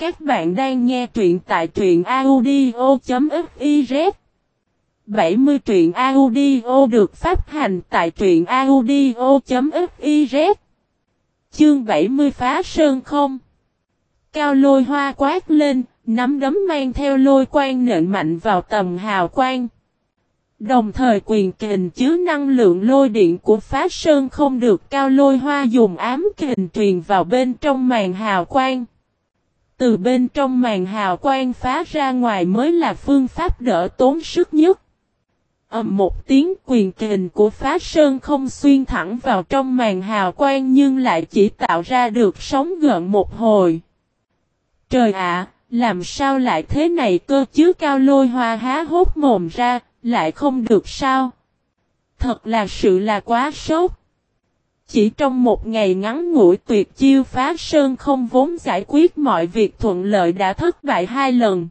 Các bạn đang nghe truyện tại truyện audio.fiz 70 truyện audio được phát hành tại truyện audio.fiz Chương 70 phá sơn không Cao lôi hoa quát lên, nắm đấm mang theo lôi quang nện mạnh vào tầm hào quang. Đồng thời quyền kình chứa năng lượng lôi điện của phá sơn không được cao lôi hoa dùng ám kình truyền vào bên trong màn hào quang. Từ bên trong màn hào quang phá ra ngoài mới là phương pháp đỡ tốn sức nhất. Ầm một tiếng quyền kình của phá sơn không xuyên thẳng vào trong màn hào quang nhưng lại chỉ tạo ra được sóng gợn một hồi. Trời ạ, làm sao lại thế này cơ chứ cao lôi hoa há hốt mồm ra, lại không được sao? Thật là sự là quá sốt. Chỉ trong một ngày ngắn ngủi tuyệt chiêu phá sơn không vốn giải quyết mọi việc thuận lợi đã thất bại hai lần.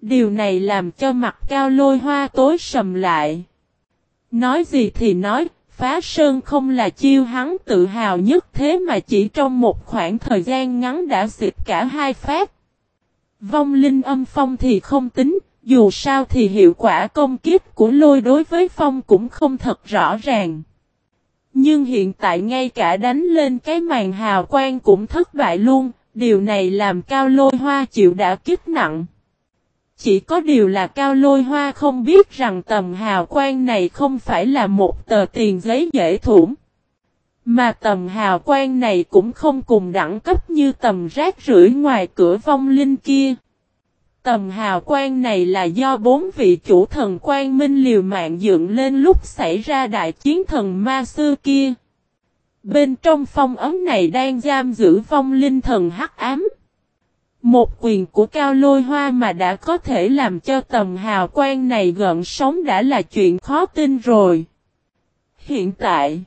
Điều này làm cho mặt cao lôi hoa tối sầm lại. Nói gì thì nói, phá sơn không là chiêu hắn tự hào nhất thế mà chỉ trong một khoảng thời gian ngắn đã xịt cả hai phát. Vong linh âm phong thì không tính, dù sao thì hiệu quả công kiếp của lôi đối với phong cũng không thật rõ ràng. Nhưng hiện tại ngay cả đánh lên cái màn hào quang cũng thất bại luôn, điều này làm cao lôi hoa chịu đã kích nặng. Chỉ có điều là cao lôi hoa không biết rằng tầm hào quang này không phải là một tờ tiền giấy dễ thủng. Mà tầm hào quang này cũng không cùng đẳng cấp như tầm rác rưởi ngoài cửa vong linh kia. Tầm hào quang này là do bốn vị chủ thần quan minh liều mạng dựng lên lúc xảy ra đại chiến thần ma xưa kia. Bên trong phong ấm này đang giam giữ vong linh thần hắc ám. Một quyền của cao lôi hoa mà đã có thể làm cho tầm hào quang này gợn sóng đã là chuyện khó tin rồi. Hiện tại,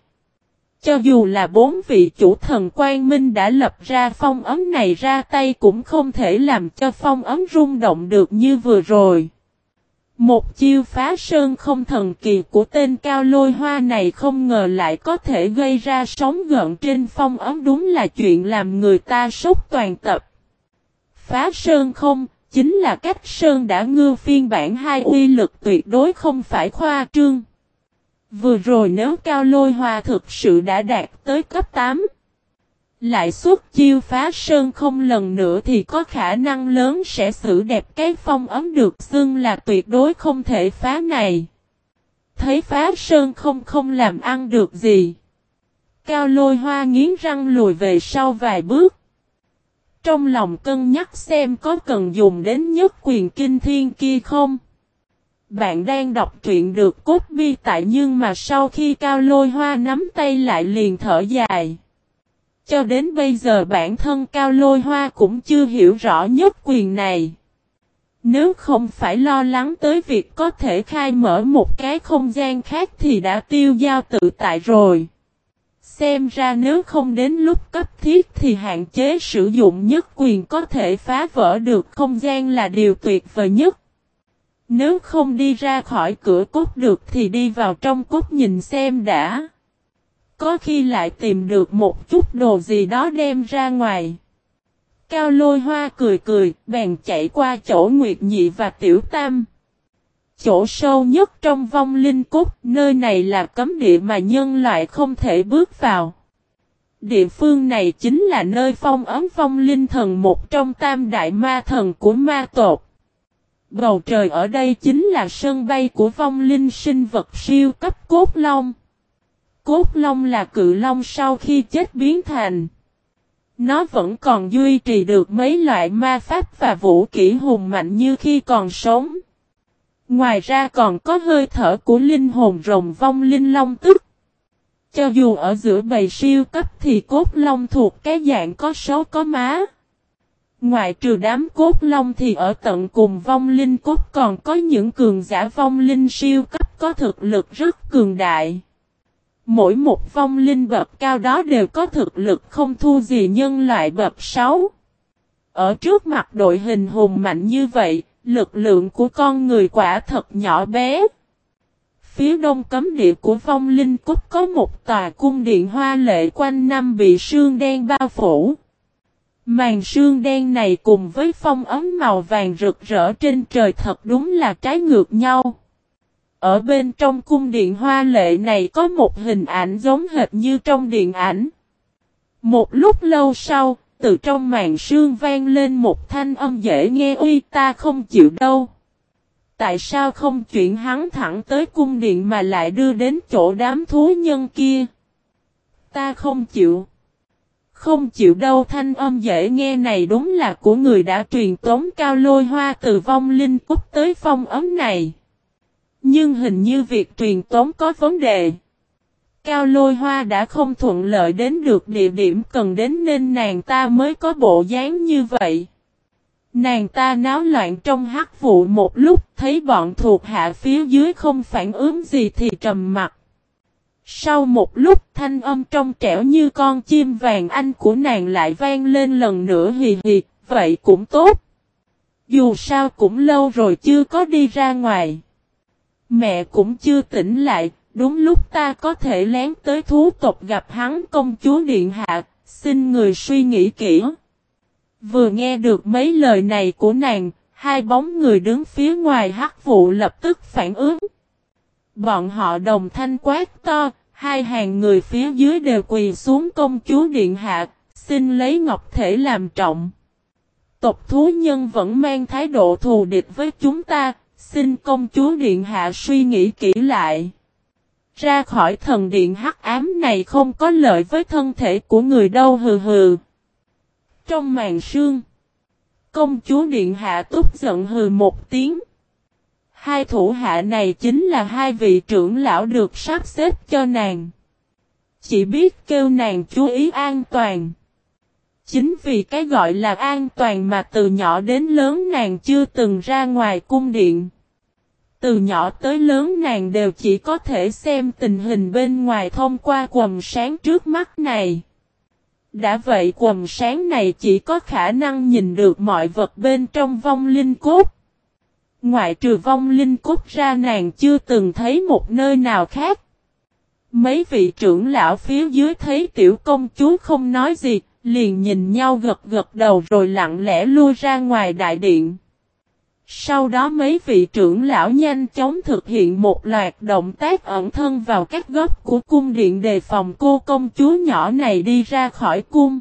cho dù là bốn vị chủ thần quan minh đã lập ra phong ấm này ra tay cũng không thể làm cho phong ấm rung động được như vừa rồi. Một chiêu phá sơn không thần kỳ của tên cao lôi hoa này không ngờ lại có thể gây ra sóng gợn trên phong ấm đúng là chuyện làm người ta sốc toàn tập. Phá sơn không, chính là cách sơn đã ngư phiên bản hai uy lực tuyệt đối không phải khoa trương. Vừa rồi nếu cao lôi hoa thực sự đã đạt tới cấp 8, lại xuất chiêu phá sơn không lần nữa thì có khả năng lớn sẽ xử đẹp cái phong ấm được xưng là tuyệt đối không thể phá này. Thấy phá sơn không không làm ăn được gì. Cao lôi hoa nghiến răng lùi về sau vài bước. Trong lòng cân nhắc xem có cần dùng đến nhất quyền kinh thiên kia không. Bạn đang đọc truyện được cốt bi tại nhưng mà sau khi cao lôi hoa nắm tay lại liền thở dài. Cho đến bây giờ bản thân cao lôi hoa cũng chưa hiểu rõ nhất quyền này. Nếu không phải lo lắng tới việc có thể khai mở một cái không gian khác thì đã tiêu giao tự tại rồi. Xem ra nếu không đến lúc cấp thiết thì hạn chế sử dụng nhất quyền có thể phá vỡ được không gian là điều tuyệt vời nhất. Nếu không đi ra khỏi cửa cốt được thì đi vào trong cốt nhìn xem đã. Có khi lại tìm được một chút đồ gì đó đem ra ngoài. Cao lôi hoa cười cười, bèn chạy qua chỗ Nguyệt Nhị và Tiểu Tam. Chỗ sâu nhất trong vong linh cốt, nơi này là cấm địa mà nhân loại không thể bước vào. Địa phương này chính là nơi phong ấm vong linh thần một trong tam đại ma thần của ma tột. Bầu trời ở đây chính là sân bay của vong linh sinh vật siêu cấp cốt long. Cốt long là cự long sau khi chết biến thành. Nó vẫn còn duy trì được mấy loại ma pháp và vũ kỹ hùng mạnh như khi còn sống. Ngoài ra còn có hơi thở của linh hồn rồng vong linh long tức. Cho dù ở giữa bầy siêu cấp thì cốt long thuộc cái dạng có số có má. Ngoài trừ đám cốt long thì ở tận cùng vong linh cốt còn có những cường giả vong linh siêu cấp có thực lực rất cường đại. Mỗi một vong linh bậc cao đó đều có thực lực không thua gì nhân loại bậc 6. Ở trước mặt đội hình hùng mạnh như vậy, lực lượng của con người quả thật nhỏ bé. Phía đông cấm địa của vong linh cốt có một tòa cung điện hoa lệ quanh năm bị sương đen bao phủ. Màn sương đen này cùng với phong ấm màu vàng rực rỡ trên trời thật đúng là trái ngược nhau. Ở bên trong cung điện hoa lệ này có một hình ảnh giống hệt như trong điện ảnh. Một lúc lâu sau, từ trong màn sương vang lên một thanh âm dễ nghe uy ta không chịu đâu. Tại sao không chuyển hắn thẳng tới cung điện mà lại đưa đến chỗ đám thú nhân kia? Ta không chịu. Không chịu đâu thanh âm dễ nghe này đúng là của người đã truyền tống cao lôi hoa từ vong linh cúc tới phong ấm này. Nhưng hình như việc truyền tống có vấn đề. Cao lôi hoa đã không thuận lợi đến được địa điểm cần đến nên nàng ta mới có bộ dáng như vậy. Nàng ta náo loạn trong hắc vụ một lúc, thấy bọn thuộc hạ phía dưới không phản ứng gì thì trầm mặt. Sau một lúc thanh âm trong trẻo như con chim vàng anh của nàng lại vang lên lần nữa hì hì, vậy cũng tốt. Dù sao cũng lâu rồi chưa có đi ra ngoài. Mẹ cũng chưa tỉnh lại, đúng lúc ta có thể lén tới thú tộc gặp hắn công chúa Điện Hạ, xin người suy nghĩ kỹ. Vừa nghe được mấy lời này của nàng, hai bóng người đứng phía ngoài hắc vụ lập tức phản ứng. Bọn họ đồng thanh quát to, hai hàng người phía dưới đều quỳ xuống công chúa Điện Hạ, xin lấy ngọc thể làm trọng. Tộc thú nhân vẫn mang thái độ thù địch với chúng ta, xin công chúa Điện Hạ suy nghĩ kỹ lại. Ra khỏi thần điện hắc ám này không có lợi với thân thể của người đâu hừ hừ. Trong màn sương, công chúa Điện Hạ túc giận hừ một tiếng. Hai thủ hạ này chính là hai vị trưởng lão được sắp xếp cho nàng. Chỉ biết kêu nàng chú ý an toàn. Chính vì cái gọi là an toàn mà từ nhỏ đến lớn nàng chưa từng ra ngoài cung điện. Từ nhỏ tới lớn nàng đều chỉ có thể xem tình hình bên ngoài thông qua quầm sáng trước mắt này. Đã vậy quầm sáng này chỉ có khả năng nhìn được mọi vật bên trong vong linh cốt. Ngoại trừ vong linh cốt ra nàng chưa từng thấy một nơi nào khác. Mấy vị trưởng lão phía dưới thấy tiểu công chúa không nói gì, liền nhìn nhau gật gật đầu rồi lặng lẽ lui ra ngoài đại điện. Sau đó mấy vị trưởng lão nhanh chóng thực hiện một loạt động tác ẩn thân vào các góc của cung điện đề phòng cô công chúa nhỏ này đi ra khỏi cung.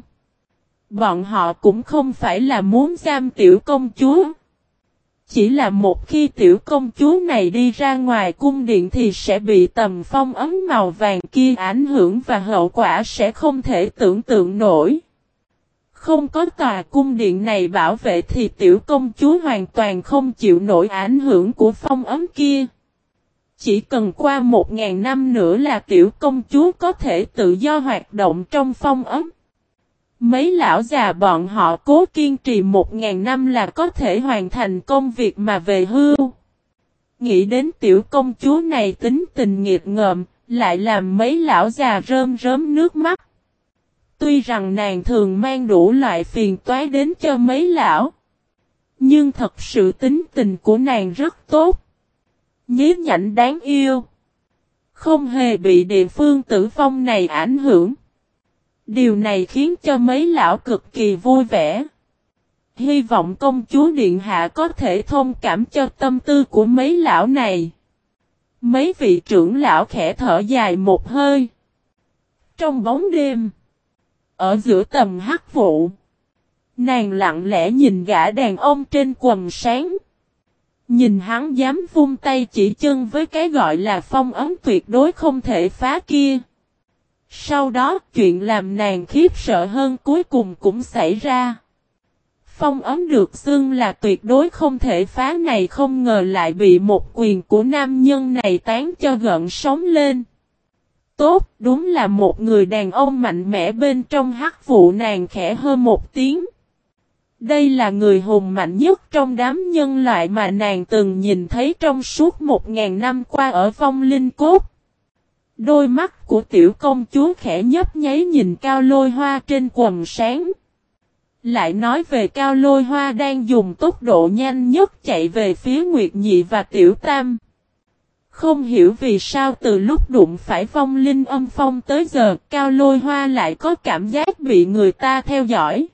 Bọn họ cũng không phải là muốn giam tiểu công chúa. Chỉ là một khi tiểu công chúa này đi ra ngoài cung điện thì sẽ bị tầm phong ấm màu vàng kia ảnh hưởng và hậu quả sẽ không thể tưởng tượng nổi. Không có tòa cung điện này bảo vệ thì tiểu công chúa hoàn toàn không chịu nổi ảnh hưởng của phong ấm kia. Chỉ cần qua một ngàn năm nữa là tiểu công chúa có thể tự do hoạt động trong phong ấm. Mấy lão già bọn họ cố kiên trì một ngàn năm là có thể hoàn thành công việc mà về hưu. Nghĩ đến tiểu công chúa này tính tình nghiệt ngợm, lại làm mấy lão già rơm rớm nước mắt. Tuy rằng nàng thường mang đủ loại phiền toái đến cho mấy lão. Nhưng thật sự tính tình của nàng rất tốt. Nhí nhảnh đáng yêu. Không hề bị địa phương tử vong này ảnh hưởng. Điều này khiến cho mấy lão cực kỳ vui vẻ. Hy vọng công chúa Điện Hạ có thể thông cảm cho tâm tư của mấy lão này. Mấy vị trưởng lão khẽ thở dài một hơi. Trong bóng đêm. Ở giữa tầm hắc vụ. Nàng lặng lẽ nhìn gã đàn ông trên quần sáng. Nhìn hắn dám vung tay chỉ chân với cái gọi là phong ấm tuyệt đối không thể phá kia. Sau đó chuyện làm nàng khiếp sợ hơn cuối cùng cũng xảy ra. Phong ấm được xưng là tuyệt đối không thể phá này không ngờ lại bị một quyền của nam nhân này tán cho gợn sóng lên. Tốt, đúng là một người đàn ông mạnh mẽ bên trong hắc vụ nàng khẽ hơn một tiếng. Đây là người hùng mạnh nhất trong đám nhân loại mà nàng từng nhìn thấy trong suốt một ngàn năm qua ở vong linh cốt. Đôi mắt của tiểu công chúa khẽ nhấp nháy nhìn cao lôi hoa trên quần sáng. Lại nói về cao lôi hoa đang dùng tốc độ nhanh nhất chạy về phía Nguyệt Nhị và Tiểu Tam. Không hiểu vì sao từ lúc đụng phải vong linh âm phong tới giờ, cao lôi hoa lại có cảm giác bị người ta theo dõi.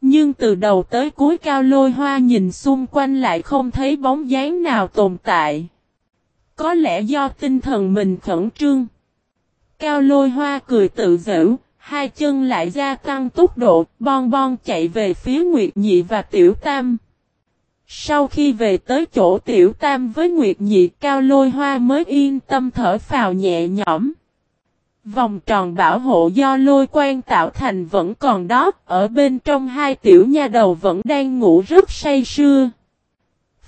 Nhưng từ đầu tới cuối cao lôi hoa nhìn xung quanh lại không thấy bóng dáng nào tồn tại. Có lẽ do tinh thần mình khẩn trương. Cao lôi hoa cười tự giễu, hai chân lại gia tăng tốc độ, bon bon chạy về phía Nguyệt Nhị và Tiểu Tam. Sau khi về tới chỗ Tiểu Tam với Nguyệt Nhị Cao lôi hoa mới yên tâm thở phào nhẹ nhõm. Vòng tròn bảo hộ do lôi quan tạo thành vẫn còn đó, ở bên trong hai tiểu nha đầu vẫn đang ngủ rất say sưa.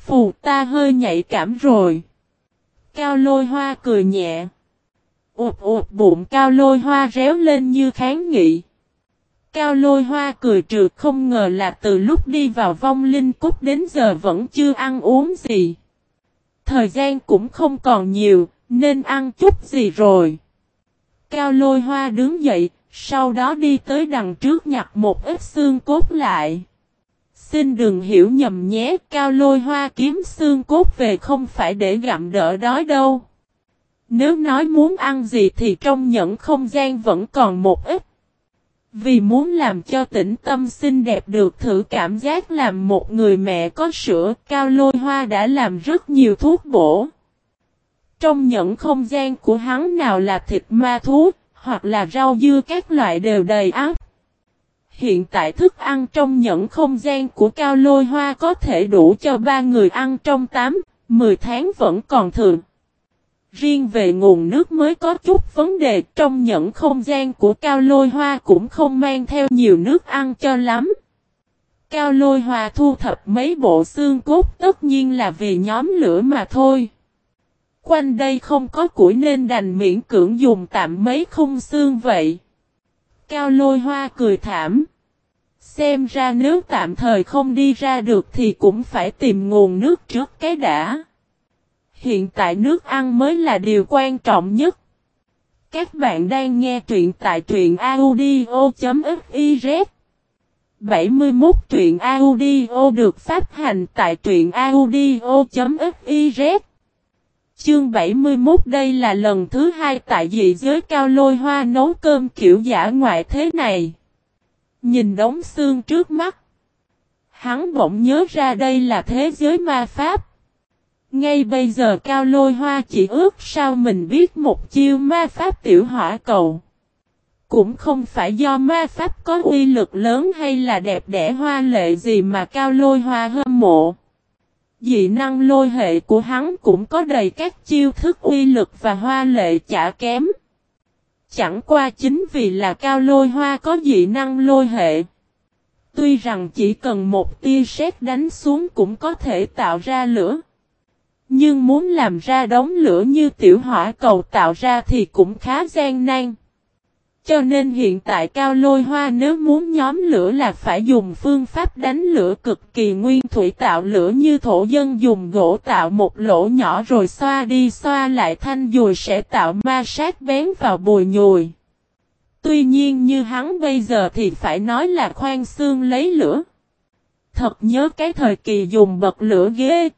Phù ta hơi nhạy cảm rồi. Cao lôi hoa cười nhẹ. Ụt ụt bụng cao lôi hoa réo lên như kháng nghị. Cao lôi hoa cười trừ không ngờ là từ lúc đi vào vong linh cúc đến giờ vẫn chưa ăn uống gì. Thời gian cũng không còn nhiều, nên ăn chút gì rồi. Cao lôi hoa đứng dậy, sau đó đi tới đằng trước nhặt một ít xương cốt lại. Xin đừng hiểu nhầm nhé, cao lôi hoa kiếm xương cốt về không phải để gặm đỡ đói đâu. Nếu nói muốn ăn gì thì trong nhẫn không gian vẫn còn một ít. Vì muốn làm cho tĩnh tâm xinh đẹp được thử cảm giác làm một người mẹ có sữa, cao lôi hoa đã làm rất nhiều thuốc bổ. Trong nhẫn không gian của hắn nào là thịt ma thú, hoặc là rau dưa các loại đều đầy áp. Hiện tại thức ăn trong nhẫn không gian của cao lôi hoa có thể đủ cho ba người ăn trong 8, 10 tháng vẫn còn thường. Riêng về nguồn nước mới có chút vấn đề trong nhẫn không gian của cao lôi hoa cũng không mang theo nhiều nước ăn cho lắm. Cao lôi hoa thu thập mấy bộ xương cốt tất nhiên là vì nhóm lửa mà thôi. Quanh đây không có củi nên đành miễn cưỡng dùng tạm mấy khung xương vậy. Cao lôi hoa cười thảm. Xem ra nếu tạm thời không đi ra được thì cũng phải tìm nguồn nước trước cái đã. Hiện tại nước ăn mới là điều quan trọng nhất. Các bạn đang nghe truyện tại truyện audio.fiz 71 truyện audio được phát hành tại truyện audio.fiz Chương 71 đây là lần thứ hai tại dị giới cao lôi hoa nấu cơm kiểu giả ngoại thế này. Nhìn đống xương trước mắt. Hắn bỗng nhớ ra đây là thế giới ma pháp. Ngay bây giờ cao lôi hoa chỉ ước sao mình biết một chiêu ma pháp tiểu hỏa cầu. Cũng không phải do ma pháp có uy lực lớn hay là đẹp đẽ hoa lệ gì mà cao lôi hoa hâm mộ. Dị năng lôi hệ của hắn cũng có đầy các chiêu thức uy lực và hoa lệ chả kém. Chẳng qua chính vì là cao lôi hoa có dị năng lôi hệ. Tuy rằng chỉ cần một tia sét đánh xuống cũng có thể tạo ra lửa. Nhưng muốn làm ra đống lửa như tiểu hỏa cầu tạo ra thì cũng khá gian nan. Cho nên hiện tại cao lôi hoa nếu muốn nhóm lửa là phải dùng phương pháp đánh lửa cực kỳ nguyên thủy tạo lửa như thổ dân dùng gỗ tạo một lỗ nhỏ rồi xoa đi, xoa lại thanh dùi sẽ tạo ma sát bén vào bùi nhùi. Tuy nhiên như hắn bây giờ thì phải nói là khoan xương lấy lửa. Thật nhớ cái thời kỳ dùng bật lửa ghê.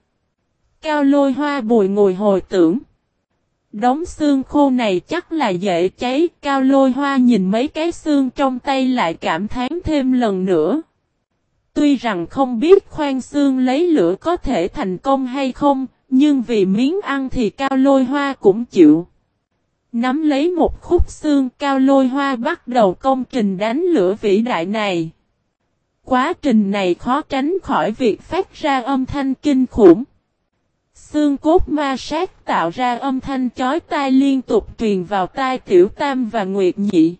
Cao lôi hoa bùi ngồi hồi tưởng. Đống xương khô này chắc là dễ cháy, cao lôi hoa nhìn mấy cái xương trong tay lại cảm thán thêm lần nữa. Tuy rằng không biết khoan xương lấy lửa có thể thành công hay không, nhưng vì miếng ăn thì cao lôi hoa cũng chịu. Nắm lấy một khúc xương cao lôi hoa bắt đầu công trình đánh lửa vĩ đại này. Quá trình này khó tránh khỏi việc phát ra âm thanh kinh khủng. Xương cốt ma sát tạo ra âm thanh chói tai liên tục truyền vào tai Tiểu Tam và Nguyệt Nhị.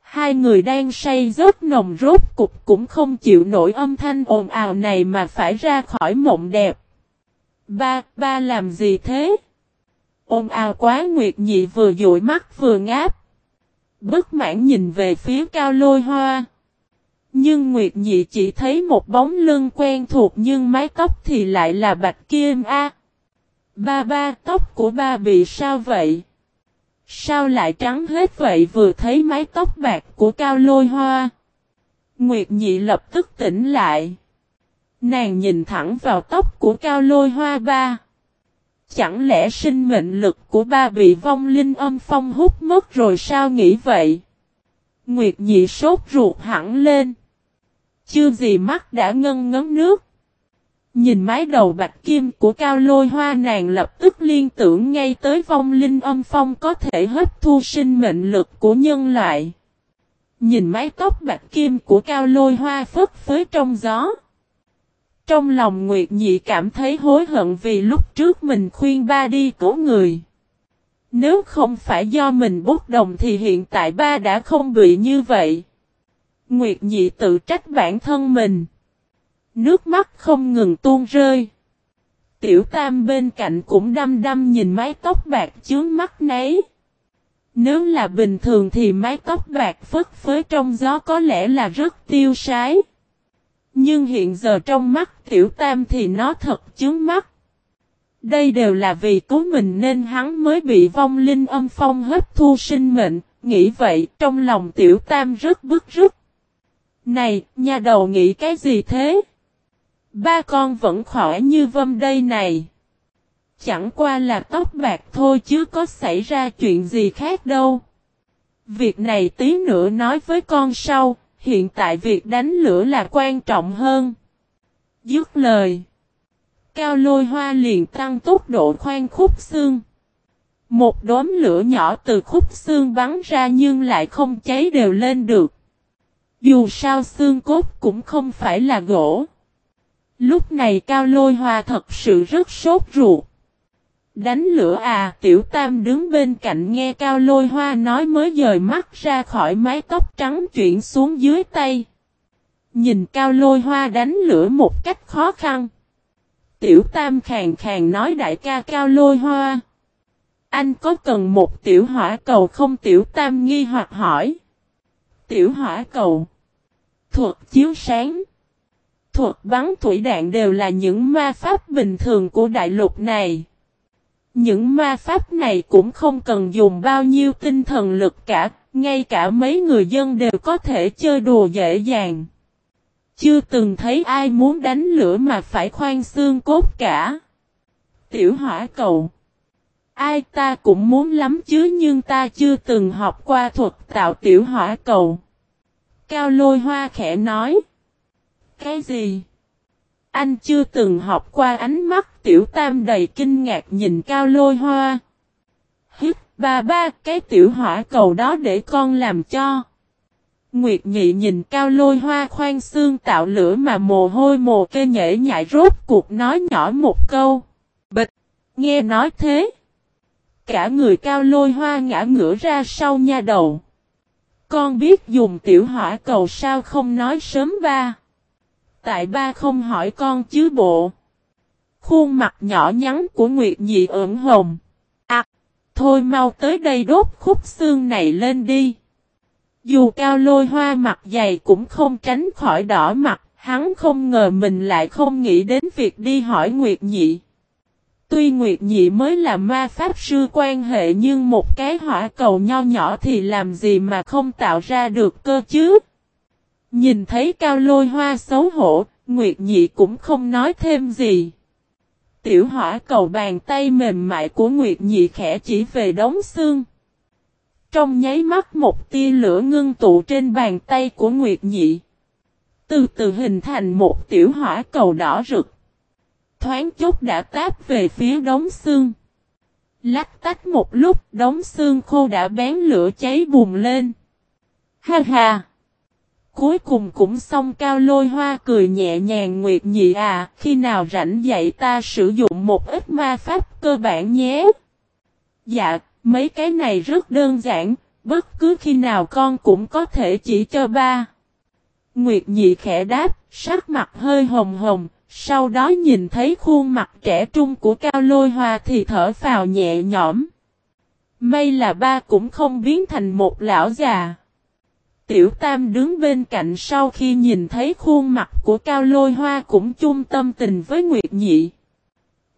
Hai người đang say giấc nồng rốt cục cũng không chịu nổi âm thanh ồn ào này mà phải ra khỏi mộng đẹp. Ba, ba làm gì thế? Ồn ào quá Nguyệt Nhị vừa dụi mắt vừa ngáp. Bất mãn nhìn về phía cao lôi hoa. Nhưng Nguyệt Nhị chỉ thấy một bóng lưng quen thuộc nhưng mái tóc thì lại là bạch kim a. Ba ba, tóc của ba bị sao vậy? Sao lại trắng hết vậy vừa thấy mái tóc bạc của cao lôi hoa? Nguyệt Nhị lập tức tỉnh lại. Nàng nhìn thẳng vào tóc của cao lôi hoa ba. Chẳng lẽ sinh mệnh lực của ba bị vong linh âm phong hút mất rồi sao nghĩ vậy? Nguyệt Nhị sốt ruột hẳn lên. chưa gì mắt đã ngân ngấm nước. Nhìn mái đầu bạch kim của cao lôi hoa nàng lập tức liên tưởng ngay tới vong linh âm phong có thể hấp thu sinh mệnh lực của nhân loại. Nhìn mái tóc bạch kim của cao lôi hoa phất phới trong gió. Trong lòng Nguyệt Nhị cảm thấy hối hận vì lúc trước mình khuyên ba đi cổ người. Nếu không phải do mình bốc đồng thì hiện tại ba đã không bị như vậy. Nguyệt Nhị tự trách bản thân mình. Nước mắt không ngừng tuôn rơi. Tiểu Tam bên cạnh cũng đăm đăm nhìn mái tóc bạc chướng mắt nấy. Nếu là bình thường thì mái tóc bạc phất phới trong gió có lẽ là rất tiêu sái. Nhưng hiện giờ trong mắt Tiểu Tam thì nó thật chướng mắt. Đây đều là vì cố mình nên hắn mới bị vong linh âm phong hấp thu sinh mệnh, nghĩ vậy trong lòng Tiểu Tam rất bức rứt. Này, nhà đầu nghĩ cái gì thế? Ba con vẫn khỏe như vâm đây này. Chẳng qua là tóc bạc thôi chứ có xảy ra chuyện gì khác đâu. Việc này tí nữa nói với con sau, hiện tại việc đánh lửa là quan trọng hơn. Dứt lời. Cao lôi hoa liền tăng tốc độ khoan khúc xương. Một đốm lửa nhỏ từ khúc xương bắn ra nhưng lại không cháy đều lên được. Dù sao xương cốt cũng không phải là gỗ. Lúc này cao lôi hoa thật sự rất sốt ruột. Đánh lửa à, tiểu tam đứng bên cạnh nghe cao lôi hoa nói mới dời mắt ra khỏi mái tóc trắng chuyển xuống dưới tay. Nhìn cao lôi hoa đánh lửa một cách khó khăn. Tiểu tam khàng khàng nói đại ca cao lôi hoa. Anh có cần một tiểu hỏa cầu không tiểu tam nghi hoặc hỏi. Tiểu hỏa cầu. Thuật chiếu sáng. Thuật bắn thủy đạn đều là những ma pháp bình thường của đại lục này. Những ma pháp này cũng không cần dùng bao nhiêu tinh thần lực cả, ngay cả mấy người dân đều có thể chơi đùa dễ dàng. Chưa từng thấy ai muốn đánh lửa mà phải khoan xương cốt cả. Tiểu hỏa cầu. Ai ta cũng muốn lắm chứ nhưng ta chưa từng học qua thuật tạo tiểu hỏa cầu. Cao lôi hoa khẽ nói. Cái gì? Anh chưa từng học qua ánh mắt tiểu tam đầy kinh ngạc nhìn cao lôi hoa. Hít, ba ba, cái tiểu hỏa cầu đó để con làm cho. Nguyệt nhị nhìn cao lôi hoa khoan xương tạo lửa mà mồ hôi mồ kê nhễ nhại rốt cuộc nói nhỏ một câu. Bịch! Nghe nói thế. Cả người cao lôi hoa ngã ngửa ra sau nha đầu. Con biết dùng tiểu hỏa cầu sao không nói sớm ba. Tại ba không hỏi con chứ bộ. Khuôn mặt nhỏ nhắn của Nguyệt Nhị ửng hồng. À, thôi mau tới đây đốt khúc xương này lên đi. Dù cao lôi hoa mặt dày cũng không tránh khỏi đỏ mặt, hắn không ngờ mình lại không nghĩ đến việc đi hỏi Nguyệt Nhị. Tuy Nguyệt Nhị mới là ma pháp sư quan hệ nhưng một cái hỏa cầu nho nhỏ thì làm gì mà không tạo ra được cơ chứ? Nhìn thấy cao lôi hoa xấu hổ, Nguyệt Nhị cũng không nói thêm gì. Tiểu hỏa cầu bàn tay mềm mại của Nguyệt Nhị khẽ chỉ về đống xương. Trong nháy mắt một tia lửa ngưng tụ trên bàn tay của Nguyệt Nhị. Từ từ hình thành một tiểu hỏa cầu đỏ rực. Thoáng chút đã táp về phía đống xương. Lách tách một lúc đống xương khô đã bén lửa cháy bùng lên. Ha ha! Cuối cùng cũng xong cao lôi hoa cười nhẹ nhàng nguyệt nhị à, khi nào rảnh dạy ta sử dụng một ít ma pháp cơ bản nhé. Dạ, mấy cái này rất đơn giản, bất cứ khi nào con cũng có thể chỉ cho ba. Nguyệt nhị khẽ đáp, sắc mặt hơi hồng hồng, sau đó nhìn thấy khuôn mặt trẻ trung của cao lôi hoa thì thở phào nhẹ nhõm. May là ba cũng không biến thành một lão già. Tiểu Tam đứng bên cạnh sau khi nhìn thấy khuôn mặt của Cao Lôi Hoa cũng chung tâm tình với Nguyệt Nhị.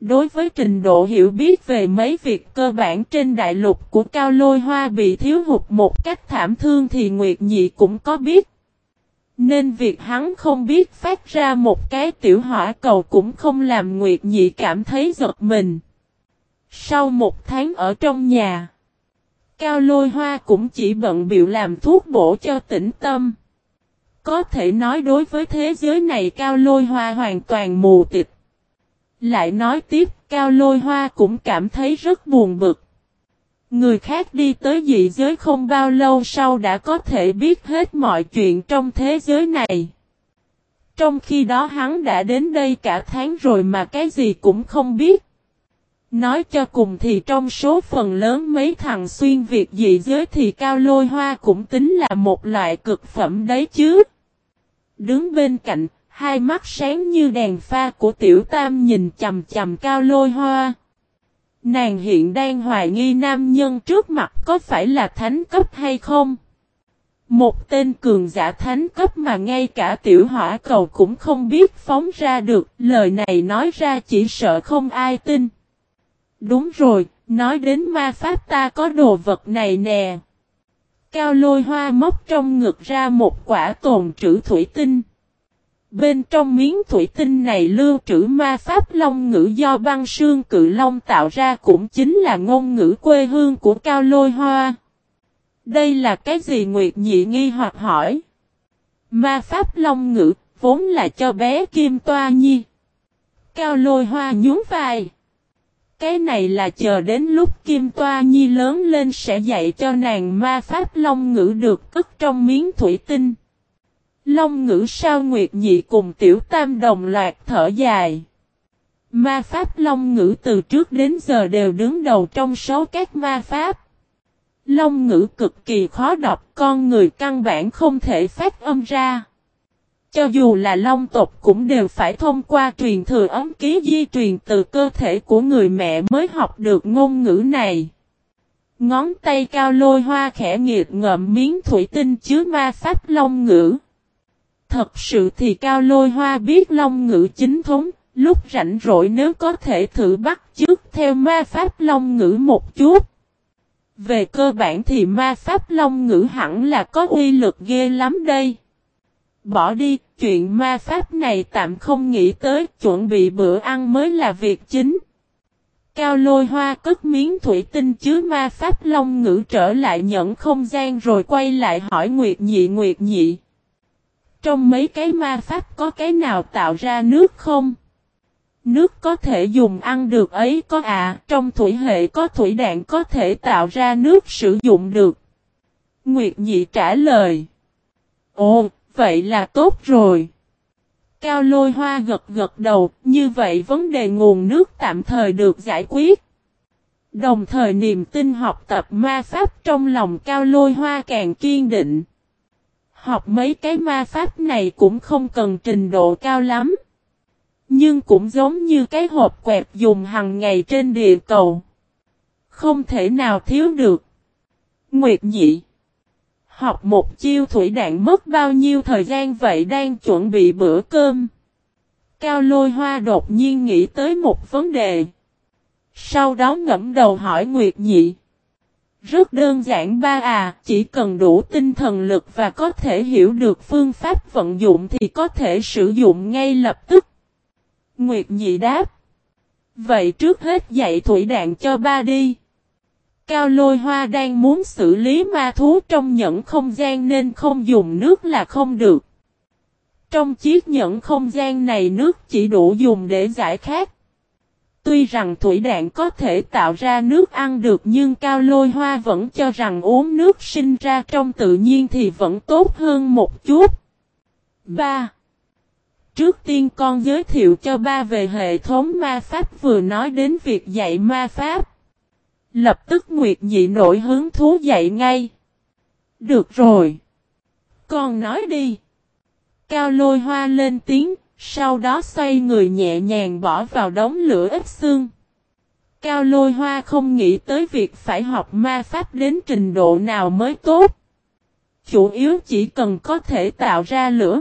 Đối với trình độ hiểu biết về mấy việc cơ bản trên đại lục của Cao Lôi Hoa bị thiếu hụt một cách thảm thương thì Nguyệt Nhị cũng có biết. Nên việc hắn không biết phát ra một cái tiểu hỏa cầu cũng không làm Nguyệt Nhị cảm thấy giật mình. Sau một tháng ở trong nhà, Cao lôi hoa cũng chỉ bận biểu làm thuốc bổ cho tĩnh tâm. Có thể nói đối với thế giới này Cao Lôi Hoa hoàn toàn mù tịch. Lại nói tiếp, Cao Lôi Hoa cũng cảm thấy rất buồn bực. Người khác đi tới dị giới không bao lâu sau đã có thể biết hết mọi chuyện trong thế giới này. Trong khi đó hắn đã đến đây cả tháng rồi mà cái gì cũng không biết. Nói cho cùng thì trong số phần lớn mấy thằng xuyên Việt dị giới thì cao lôi hoa cũng tính là một loại cực phẩm đấy chứ. Đứng bên cạnh, hai mắt sáng như đèn pha của tiểu tam nhìn chầm chầm cao lôi hoa. Nàng hiện đang hoài nghi nam nhân trước mặt có phải là thánh cấp hay không? Một tên cường giả thánh cấp mà ngay cả tiểu hỏa cầu cũng không biết phóng ra được, lời này nói ra chỉ sợ không ai tin. Đúng rồi, nói đến ma pháp ta có đồ vật này nè. Cao lôi hoa móc trong ngực ra một quả tồn trữ thủy tinh. Bên trong miếng thủy tinh này lưu trữ ma pháp long ngữ do băng sương cự long tạo ra cũng chính là ngôn ngữ quê hương của Cao Lôi Hoa. Đây là cái gì Nguyệt Nhị nghi hoặc hỏi. Ma pháp long ngữ vốn là cho bé Kim Toa Nhi. Cao Lôi Hoa nhún vai. Cái này là chờ đến lúc Kim Toa Nhi lớn lên sẽ dạy cho nàng ma pháp long ngữ được cất trong miếng thủy tinh. Long ngữ sao Nguyệt Nhị cùng Tiểu Tam đồng loạt thở dài. Ma pháp Long ngữ từ trước đến giờ đều đứng đầu trong số các ma pháp. Long ngữ cực kỳ khó đọc, con người căn bản không thể phát âm ra. Cho dù là long tộc cũng đều phải thông qua truyền thừa ấm ký di truyền từ cơ thể của người mẹ mới học được ngôn ngữ này. Ngón tay cao lôi hoa khẽ nghiệt ngậm miếng thủy tinh chứa ma pháp long ngữ. Thật sự thì Cao Lôi Hoa biết Long Ngữ chính thống, lúc rảnh rỗi nếu có thể thử bắt trước theo ma pháp Long Ngữ một chút. Về cơ bản thì ma pháp Long Ngữ hẳn là có uy lực ghê lắm đây. Bỏ đi, chuyện ma pháp này tạm không nghĩ tới, chuẩn bị bữa ăn mới là việc chính. Cao lôi hoa cất miếng thủy tinh chứa ma pháp long ngữ trở lại nhận không gian rồi quay lại hỏi Nguyệt Nhị Nguyệt Nhị. Trong mấy cái ma pháp có cái nào tạo ra nước không? Nước có thể dùng ăn được ấy có à, trong thủy hệ có thủy đạn có thể tạo ra nước sử dụng được. Nguyệt Nhị trả lời. Ồ, vậy là tốt rồi. Cao lôi hoa gật gật đầu, như vậy vấn đề nguồn nước tạm thời được giải quyết. Đồng thời niềm tin học tập ma pháp trong lòng cao lôi hoa càng kiên định. Học mấy cái ma pháp này cũng không cần trình độ cao lắm. Nhưng cũng giống như cái hộp quẹt dùng hàng ngày trên địa cầu. Không thể nào thiếu được. Nguyệt nhị. Học một chiêu thủy đạn mất bao nhiêu thời gian vậy đang chuẩn bị bữa cơm. Cao lôi hoa đột nhiên nghĩ tới một vấn đề. Sau đó ngẫm đầu hỏi Nguyệt nhị. Rất đơn giản ba à, chỉ cần đủ tinh thần lực và có thể hiểu được phương pháp vận dụng thì có thể sử dụng ngay lập tức. Nguyệt nhị đáp. Vậy trước hết dạy thủy đạn cho ba đi. Cao lôi hoa đang muốn xử lý ma thú trong nhẫn không gian nên không dùng nước là không được. Trong chiếc nhẫn không gian này nước chỉ đủ dùng để giải khát. Tuy rằng thủy đạn có thể tạo ra nước ăn được nhưng cao lôi hoa vẫn cho rằng uống nước sinh ra trong tự nhiên thì vẫn tốt hơn một chút. 3. Trước tiên con giới thiệu cho ba về hệ thống ma pháp vừa nói đến việc dạy ma pháp. Lập tức Nguyệt Nhị nổi hướng thú dậy ngay. Được rồi. Con nói đi. Cao lôi hoa lên tiếng, sau đó xoay người nhẹ nhàng bỏ vào đống lửa ít xương. Cao lôi hoa không nghĩ tới việc phải học ma pháp đến trình độ nào mới tốt. Chủ yếu chỉ cần có thể tạo ra lửa.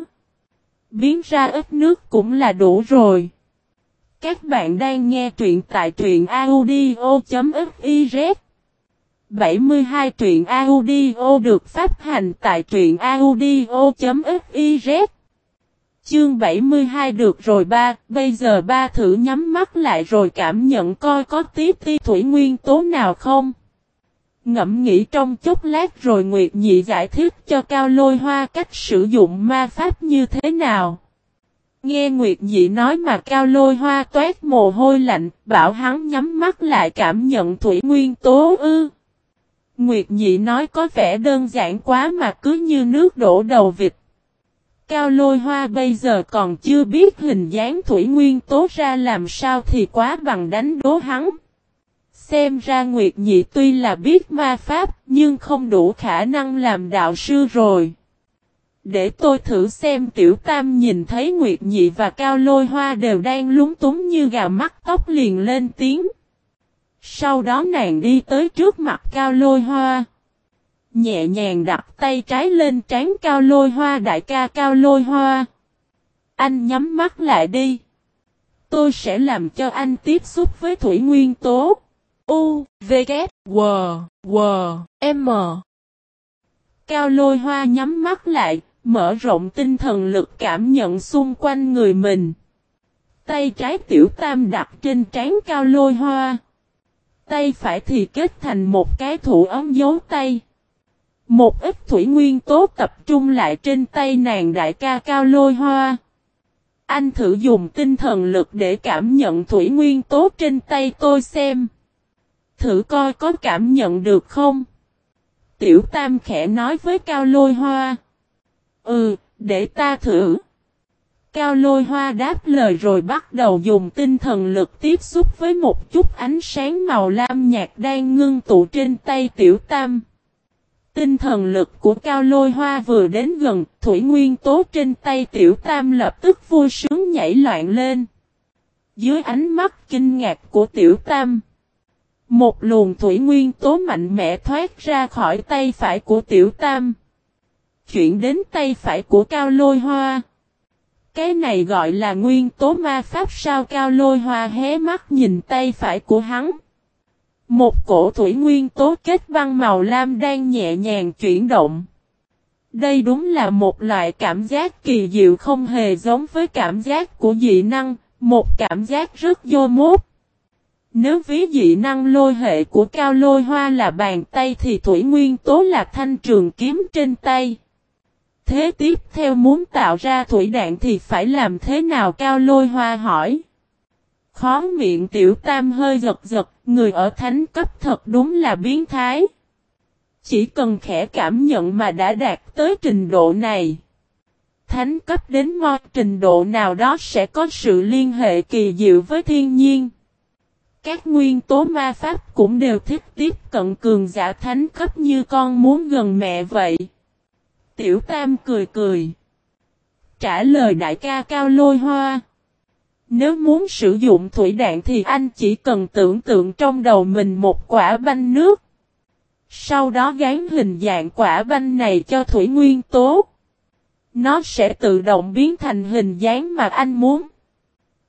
Biến ra ít nước cũng là đủ rồi. Các bạn đang nghe truyện tại truyện audio.fiz 72 truyện audio được phát hành tại truyện audio.fiz Chương 72 được rồi ba, bây giờ ba thử nhắm mắt lại rồi cảm nhận coi có tiếp ti thủy nguyên tố nào không. Ngẫm nghĩ trong chốc lát rồi Nguyệt Nhị giải thích cho Cao Lôi Hoa cách sử dụng ma pháp như thế nào. Nghe Nguyệt dị nói mà Cao Lôi Hoa toát mồ hôi lạnh, bảo hắn nhắm mắt lại cảm nhận thủy nguyên tố ư. Nguyệt dị nói có vẻ đơn giản quá mà cứ như nước đổ đầu vịt. Cao Lôi Hoa bây giờ còn chưa biết hình dáng thủy nguyên tố ra làm sao thì quá bằng đánh đố hắn. Xem ra Nguyệt Nhị tuy là biết ma pháp nhưng không đủ khả năng làm đạo sư rồi. Để tôi thử xem Tiểu Tam nhìn thấy Nguyệt Nhị và Cao Lôi Hoa đều đang lúng túng như gà mắt tóc liền lên tiếng. Sau đó nàng đi tới trước mặt Cao Lôi Hoa. Nhẹ nhàng đặt tay trái lên trán Cao Lôi Hoa đại ca Cao Lôi Hoa. Anh nhắm mắt lại đi. Tôi sẽ làm cho anh tiếp xúc với thủy nguyên tố. U, V, K, W, W, M. Cao lôi hoa nhắm mắt lại, mở rộng tinh thần lực cảm nhận xung quanh người mình. Tay trái tiểu tam đặt trên trán cao lôi hoa. Tay phải thì kết thành một cái thủ ấm dấu tay. Một ít thủy nguyên tố tập trung lại trên tay nàng đại ca cao lôi hoa. Anh thử dùng tinh thần lực để cảm nhận thủy nguyên tố trên tay tôi xem thử coi có cảm nhận được không? Tiểu Tam khẽ nói với Cao Lôi Hoa. Ừ, để ta thử. Cao Lôi Hoa đáp lời rồi bắt đầu dùng tinh thần lực tiếp xúc với một chút ánh sáng màu lam nhạt đang ngưng tụ trên tay Tiểu Tam. Tinh thần lực của Cao Lôi Hoa vừa đến gần, thủy nguyên tố trên tay Tiểu Tam lập tức vui sướng nhảy loạn lên. Dưới ánh mắt kinh ngạc của Tiểu Tam. Một luồng thủy nguyên tố mạnh mẽ thoát ra khỏi tay phải của tiểu tam. Chuyển đến tay phải của cao lôi hoa. Cái này gọi là nguyên tố ma pháp sao cao lôi hoa hé mắt nhìn tay phải của hắn. Một cổ thủy nguyên tố kết băng màu lam đang nhẹ nhàng chuyển động. Đây đúng là một loại cảm giác kỳ diệu không hề giống với cảm giác của dị năng, một cảm giác rất vô mốt. Nếu ví dị năng lôi hệ của cao lôi hoa là bàn tay thì thủy nguyên tố là thanh trường kiếm trên tay. Thế tiếp theo muốn tạo ra thủy đạn thì phải làm thế nào cao lôi hoa hỏi. Khó miệng tiểu tam hơi giật giật, người ở thánh cấp thật đúng là biến thái. Chỉ cần khẽ cảm nhận mà đã đạt tới trình độ này. Thánh cấp đến mo trình độ nào đó sẽ có sự liên hệ kỳ diệu với thiên nhiên. Các nguyên tố ma pháp cũng đều thích tiếp cận cường giả thánh cấp như con muốn gần mẹ vậy. Tiểu Tam cười cười. Trả lời đại ca cao lôi hoa. Nếu muốn sử dụng thủy đạn thì anh chỉ cần tưởng tượng trong đầu mình một quả banh nước. Sau đó gán hình dạng quả banh này cho thủy nguyên tố. Nó sẽ tự động biến thành hình dáng mà anh muốn.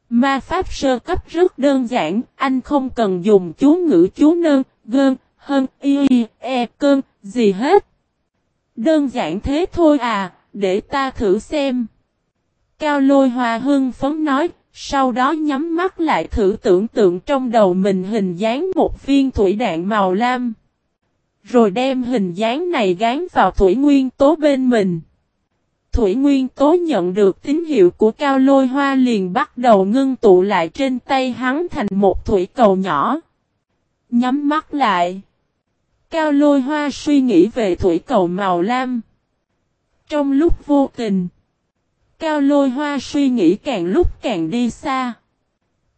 Ma pháp sơ cấp rất đơn giản, anh không cần dùng chú ngữ chú nơn, gơn, hơn, y, e, cơn, gì hết. Đơn giản thế thôi à, để ta thử xem. Cao lôi hòa hưng phấn nói, sau đó nhắm mắt lại thử tưởng tượng trong đầu mình hình dáng một viên thủy đạn màu lam. Rồi đem hình dáng này gán vào thủy nguyên tố bên mình. Thủy Nguyên Tố nhận được tín hiệu của Cao Lôi Hoa liền bắt đầu ngưng tụ lại trên tay hắn thành một thủy cầu nhỏ. Nhắm mắt lại. Cao Lôi Hoa suy nghĩ về thủy cầu màu lam. Trong lúc vô tình, Cao Lôi Hoa suy nghĩ càng lúc càng đi xa.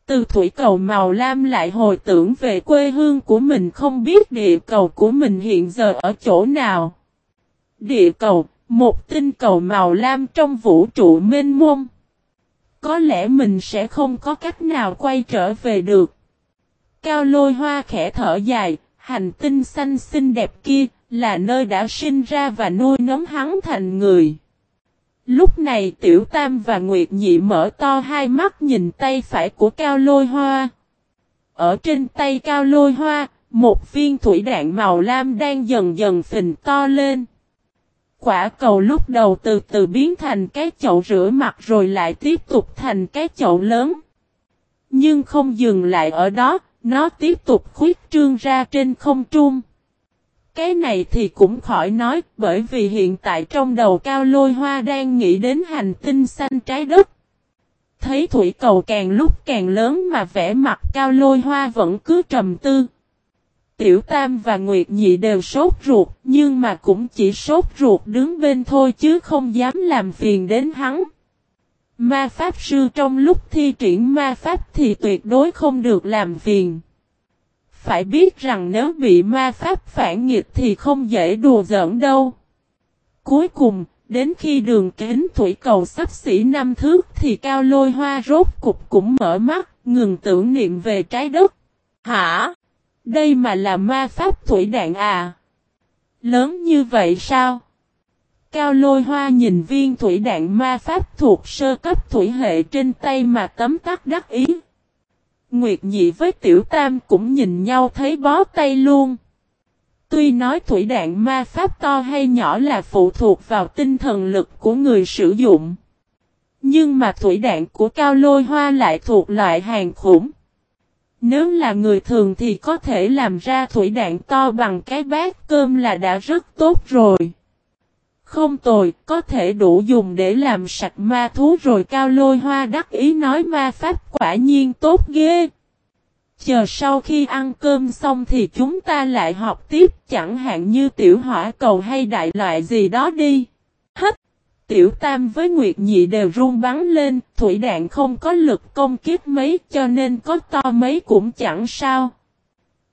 Từ thủy cầu màu lam lại hồi tưởng về quê hương của mình không biết địa cầu của mình hiện giờ ở chỗ nào. Địa cầu, một tinh cầu màu lam trong vũ trụ mênh mông. Có lẽ mình sẽ không có cách nào quay trở về được. Cao lôi hoa khẽ thở dài, hành tinh xanh xinh đẹp kia, là nơi đã sinh ra và nuôi nấng hắn thành người. Lúc này Tiểu Tam và Nguyệt Nhị mở to hai mắt nhìn tay phải của Cao Lôi Hoa. Ở trên tay Cao Lôi Hoa, một viên thủy đạn màu lam đang dần dần phình to lên. Quả cầu lúc đầu từ từ biến thành cái chậu rửa mặt rồi lại tiếp tục thành cái chậu lớn. Nhưng không dừng lại ở đó, nó tiếp tục khuyết trương ra trên không trung. Cái này thì cũng khỏi nói, bởi vì hiện tại trong đầu cao lôi hoa đang nghĩ đến hành tinh xanh trái đất. Thấy thủy cầu càng lúc càng lớn mà vẻ mặt cao lôi hoa vẫn cứ trầm tư. Tiểu Tam và Nguyệt Nhị đều sốt ruột, nhưng mà cũng chỉ sốt ruột đứng bên thôi chứ không dám làm phiền đến hắn. Ma Pháp Sư trong lúc thi triển ma Pháp thì tuyệt đối không được làm phiền. Phải biết rằng nếu bị ma Pháp phản nghịch thì không dễ đùa giỡn đâu. Cuối cùng, đến khi đường kính thủy cầu sắp xỉ năm thước thì cao lôi hoa rốt cục cũng mở mắt, ngừng tưởng niệm về trái đất. Hả? Đây mà là ma Pháp thủy đạn à? Lớn như vậy sao? Cao lôi hoa nhìn viên thủy đạn ma pháp thuộc sơ cấp thủy hệ trên tay mà tấm tắc đắc ý. Nguyệt nhị với tiểu tam cũng nhìn nhau thấy bó tay luôn. Tuy nói thủy đạn ma pháp to hay nhỏ là phụ thuộc vào tinh thần lực của người sử dụng. Nhưng mà thủy đạn của cao lôi hoa lại thuộc loại hàng khủng. Nếu là người thường thì có thể làm ra thủy đạn to bằng cái bát cơm là đã rất tốt rồi. Không tồi, có thể đủ dùng để làm sạch ma thú rồi cao lôi hoa đắc ý nói ma pháp quả nhiên tốt ghê. Chờ sau khi ăn cơm xong thì chúng ta lại học tiếp chẳng hạn như tiểu hỏa cầu hay đại loại gì đó đi. Hết! Tiểu tam với Nguyệt Nhị đều run bắn lên, thủy đạn không có lực công kiếp mấy cho nên có to mấy cũng chẳng sao.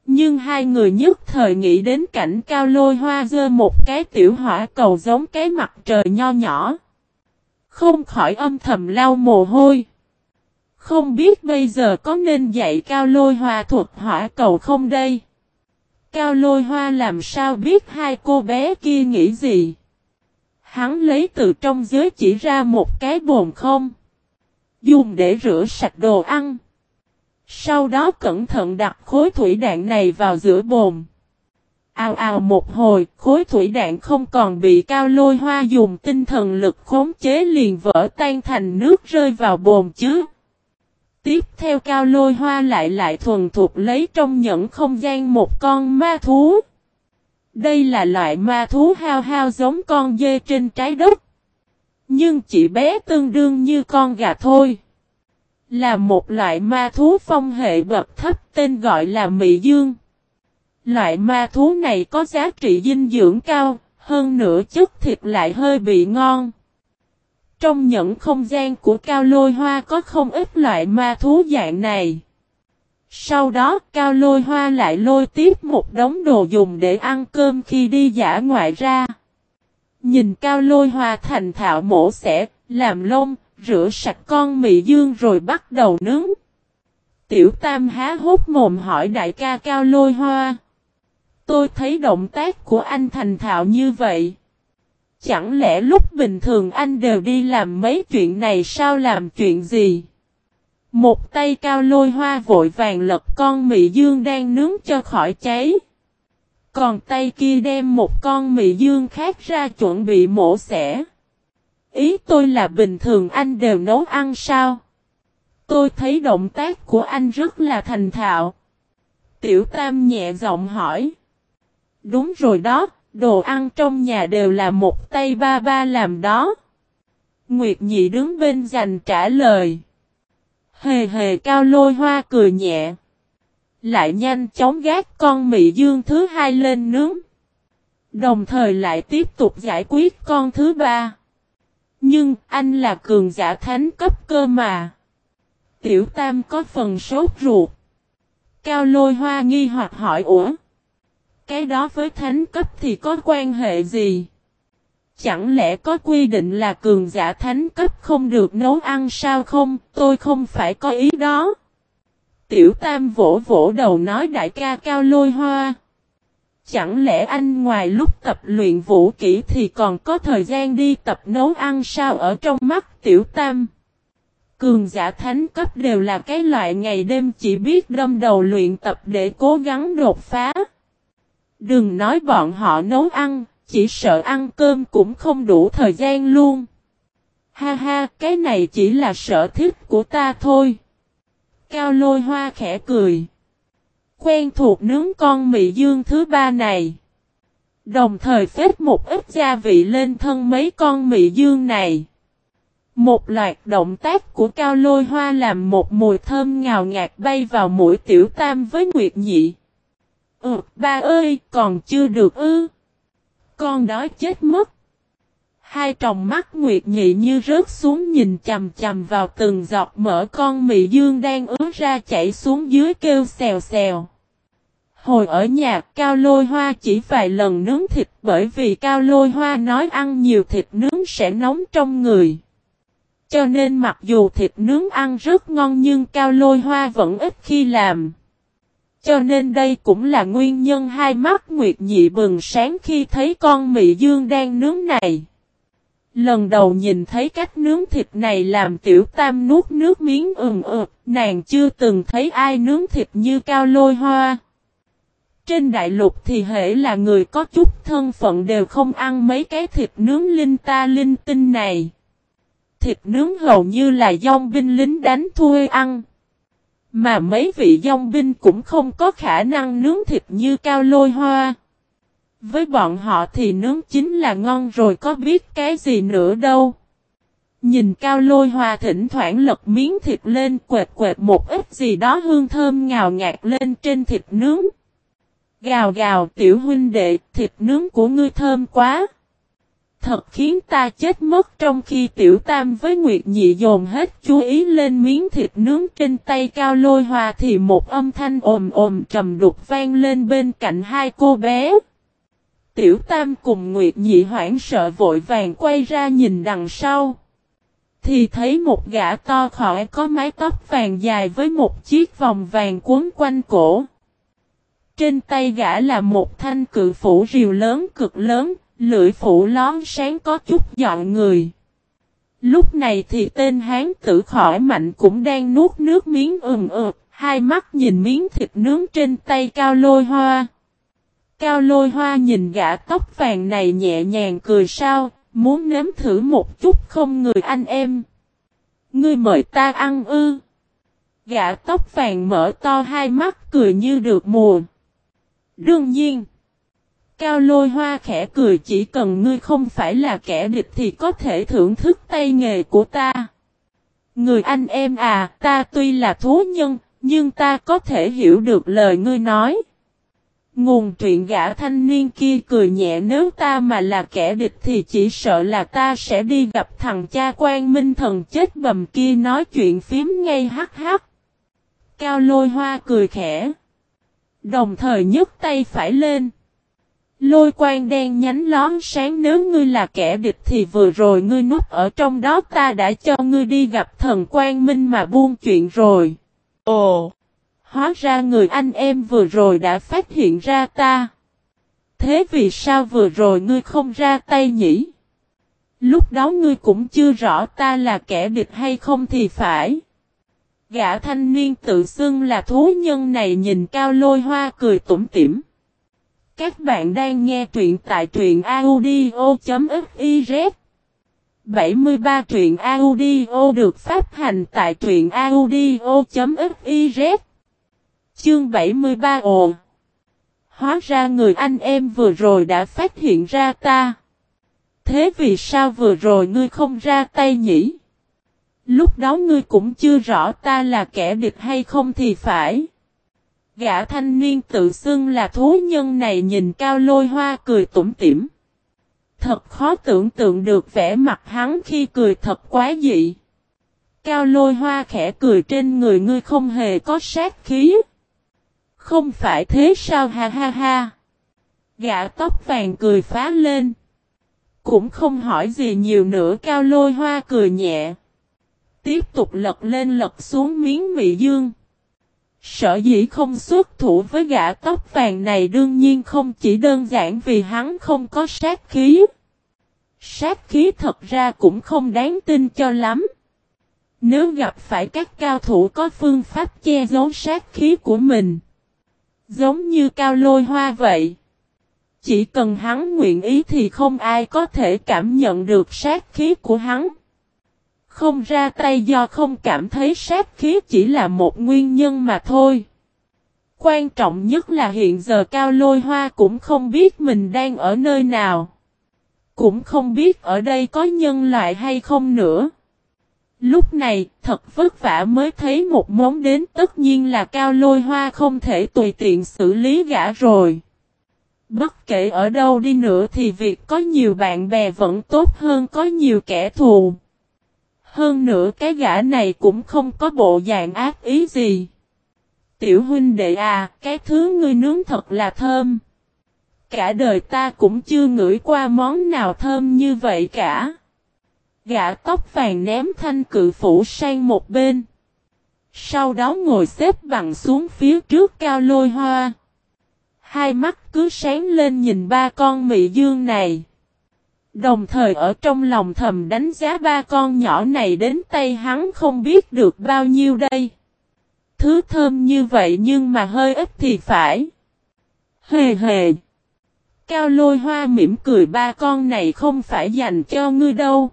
Nhưng hai người nhất thời nghĩ đến cảnh cao lôi hoa dơ một cái tiểu hỏa cầu giống cái mặt trời nho nhỏ. Không khỏi âm thầm lau mồ hôi. Không biết bây giờ có nên dạy cao lôi hoa thuật hỏa cầu không đây? Cao lôi hoa làm sao biết hai cô bé kia nghĩ gì? Hắn lấy từ trong giới chỉ ra một cái bồn không? Dùng để rửa sạch đồ ăn. Sau đó cẩn thận đặt khối thủy đạn này vào giữa bồn. Ao ao một hồi, khối thủy đạn không còn bị cao lôi hoa dùng tinh thần lực khống chế liền vỡ tan thành nước rơi vào bồn chứ. Tiếp theo cao lôi hoa lại lại thuần thuộc lấy trong nhẫn không gian một con ma thú. Đây là loại ma thú hao hao giống con dê trên trái đất. Nhưng chỉ bé tương đương như con gà thôi. Là một loại ma thú phong hệ bậc thấp tên gọi là Mị Dương. Loại ma thú này có giá trị dinh dưỡng cao, hơn nữa chất thịt lại hơi bị ngon. Trong những không gian của Cao Lôi Hoa có không ít loại ma thú dạng này. Sau đó Cao Lôi Hoa lại lôi tiếp một đống đồ dùng để ăn cơm khi đi giả ngoại ra. Nhìn Cao Lôi Hoa thành thạo mổ xẻ, làm lông, rửa sạch con mị dương rồi bắt đầu nướng. Tiểu Tam há hốt mồm hỏi đại ca Cao Lôi Hoa. Tôi thấy động tác của anh thành thạo như vậy. Chẳng lẽ lúc bình thường anh đều đi làm mấy chuyện này sao làm chuyện gì? Một tay cao lôi hoa vội vàng lật con mị dương đang nướng cho khỏi cháy. Còn tay kia đem một con mị dương khác ra chuẩn bị mổ xẻ. Ý tôi là bình thường anh đều nấu ăn sao? Tôi thấy động tác của anh rất là thành thạo. Tiểu Tam nhẹ giọng hỏi. Đúng rồi đó, đồ ăn trong nhà đều là một tay ba ba làm đó. Nguyệt Nhị đứng bên giành trả lời. Hề hề cao lôi hoa cười nhẹ. Lại nhanh chóng gác con mị dương thứ hai lên nướng. Đồng thời lại tiếp tục giải quyết con thứ ba. Nhưng anh là cường giả thánh cấp cơ mà. Tiểu Tam có phần sốt ruột. Cao lôi hoa nghi hoặc hỏi, ủa. Cái đó với thánh cấp thì có quan hệ gì? Chẳng lẽ có quy định là cường giả thánh cấp không được nấu ăn sao không? Tôi không phải có ý đó. Tiểu Tam vỗ vỗ đầu nói, đại ca cao lôi hoa. Chẳng lẽ anh ngoài lúc tập luyện vũ kỹ thì còn có thời gian đi tập nấu ăn sao ở trong mắt tiểu tam? Cường giả thánh cấp đều là cái loại ngày đêm chỉ biết đâm đầu luyện tập để cố gắng đột phá. Đừng nói bọn họ nấu ăn, chỉ sợ ăn cơm cũng không đủ thời gian luôn. Ha ha, cái này chỉ là sở thích của ta thôi. Cao lôi hoa khẽ cười quen thuộc nướng con mị dương thứ ba này. Đồng thời phết một ít gia vị lên thân mấy con mị dương này. Một loạt động tác của cao lôi hoa làm một mùi thơm ngào ngạt bay vào mũi tiểu tam với Nguyệt Nhị. Ừ, ba ơi, còn chưa được ư. Con đói chết mất. Hai tròng mắt Nguyệt Nhị như rớt xuống nhìn chầm chầm vào từng giọt mỡ con mị dương đang ứa ra chảy xuống dưới kêu xèo xèo. Hồi ở nhà, Cao Lôi Hoa chỉ vài lần nướng thịt bởi vì Cao Lôi Hoa nói ăn nhiều thịt nướng sẽ nóng trong người. Cho nên mặc dù thịt nướng ăn rất ngon nhưng Cao Lôi Hoa vẫn ít khi làm. Cho nên đây cũng là nguyên nhân hai mắt Nguyệt Nhị bừng sáng khi thấy con mị dương đang nướng này. Lần đầu nhìn thấy cách nướng thịt này làm tiểu tam nuốt nước miếng ừng ực, nàng chưa từng thấy ai nướng thịt như cao lôi hoa. Trên đại lục thì hệ là người có chút thân phận đều không ăn mấy cái thịt nướng linh ta linh tinh này. Thịt nướng hầu như là dòng binh lính đánh thuê ăn. Mà mấy vị dòng binh cũng không có khả năng nướng thịt như cao lôi hoa. Với bọn họ thì nướng chính là ngon rồi, có biết cái gì nữa đâu. Nhìn cao lôi hoa thỉnh thoảng lật miếng thịt lên, quệt quệt một ít gì đó hương thơm ngào ngạt lên trên thịt nướng. Gào gào, tiểu huynh đệ, thịt nướng của ngươi thơm quá. Thật khiến ta chết mất trong khi tiểu tam với Nguyệt Nhị dồn hết chú ý lên miếng thịt nướng trên tay cao lôi hoa thì một âm thanh ồm ồm trầm đục vang lên bên cạnh hai cô bé. Tiểu tam cùng Nguyệt Nhị hoảng sợ vội vàng quay ra nhìn đằng sau. Thì thấy một gã to khỏi có mái tóc vàng dài với một chiếc vòng vàng cuốn quanh cổ. Trên tay gã là một thanh cự phủ rìu lớn cực lớn, lưỡi phủ lón sáng có chút dọn người. Lúc này thì tên hán tử khỏi mạnh cũng đang nuốt nước miếng ừng ực, hai mắt nhìn miếng thịt nướng trên tay cao lôi hoa. Cao lôi hoa nhìn gã tóc vàng này nhẹ nhàng cười sao, muốn nếm thử một chút không người anh em. Ngươi mời ta ăn ư. Gã tóc vàng mở to hai mắt cười như được mùa. Đương nhiên. Cao lôi hoa khẽ cười chỉ cần ngươi không phải là kẻ địch thì có thể thưởng thức tay nghề của ta. Người anh em à, ta tuy là thú nhân, nhưng ta có thể hiểu được lời ngươi nói. Nguồn truyện gã thanh niên kia cười nhẹ, nếu ta mà là kẻ địch thì chỉ sợ là ta sẽ đi gặp thằng cha quan minh thần chết bầm kia nói chuyện phím ngay hắc hắc. Cao lôi hoa cười khẽ. Đồng thời nhấc tay phải lên. Lôi quang đen nhánh lón sáng, nếu ngươi là kẻ địch thì vừa rồi ngươi núp ở trong đó, ta đã cho ngươi đi gặp thần quang minh mà buông chuyện rồi. Ồ! Hóa ra người anh em vừa rồi đã phát hiện ra ta. Thế vì sao vừa rồi ngươi không ra tay nhỉ? Lúc đó ngươi cũng chưa rõ ta là kẻ địch hay không thì phải. Gã thanh niên tự xưng là thú nhân này nhìn cao lôi hoa cười tủm tỉm. Các bạn đang nghe truyện tại truyện audio.fiz 73 truyện audio được phát hành tại truyện audio.fiz Chương 73 ồ Hóa ra người anh em vừa rồi đã phát hiện ra ta. Thế vì sao vừa rồi ngươi không ra tay nhỉ? Lúc đó ngươi cũng chưa rõ ta là kẻ địch hay không thì phải. Gã thanh niên tự xưng là thú nhân này nhìn cao lôi hoa cười tủm tỉm. Thật khó tưởng tượng được vẻ mặt hắn khi cười thật quá dị. Cao lôi hoa khẽ cười trên người ngươi không hề có sát khí. Không phải thế sao ha ha ha. Gã tóc vàng cười phá lên. Cũng không hỏi gì nhiều nữa, cao lôi hoa cười nhẹ. Tiếp tục lật lên lật xuống miếng mị dương. Sở dĩ không xuất thủ với gã tóc vàng này đương nhiên không chỉ đơn giản vì hắn không có sát khí. Sát khí thật ra cũng không đáng tin cho lắm. Nếu gặp phải các cao thủ có phương pháp che giấu sát khí của mình. Giống như cao lôi hoa vậy. Chỉ cần hắn nguyện ý thì không ai có thể cảm nhận được sát khí của hắn. Không ra tay do không cảm thấy sát khí chỉ là một nguyên nhân mà thôi. Quan trọng nhất là hiện giờ Cao Lôi Hoa cũng không biết mình đang ở nơi nào. Cũng không biết ở đây có nhân loại hay không nữa. Lúc này, thật vất vả mới thấy một món đến tất nhiên là Cao Lôi Hoa không thể tùy tiện xử lý gã rồi. Bất kể ở đâu đi nữa thì việc có nhiều bạn bè vẫn tốt hơn có nhiều kẻ thù. Hơn nữa cái gã này cũng không có bộ dạng ác ý gì. Tiểu huynh đệ à, cái thứ ngươi nướng thật là thơm. Cả đời ta cũng chưa ngửi qua món nào thơm như vậy cả. Gã tóc vàng ném thanh cự phủ sang một bên. Sau đó ngồi xếp bằng xuống phía trước cao lôi hoa. Hai mắt cứ sáng lên nhìn ba con mị dương này. Đồng thời ở trong lòng thầm đánh giá ba con nhỏ này đến tay hắn không biết được bao nhiêu đây. Thứ thơm như vậy nhưng mà hơi ít thì phải. Hề hề. Cao lôi hoa mỉm cười ba con này không phải dành cho ngươi đâu.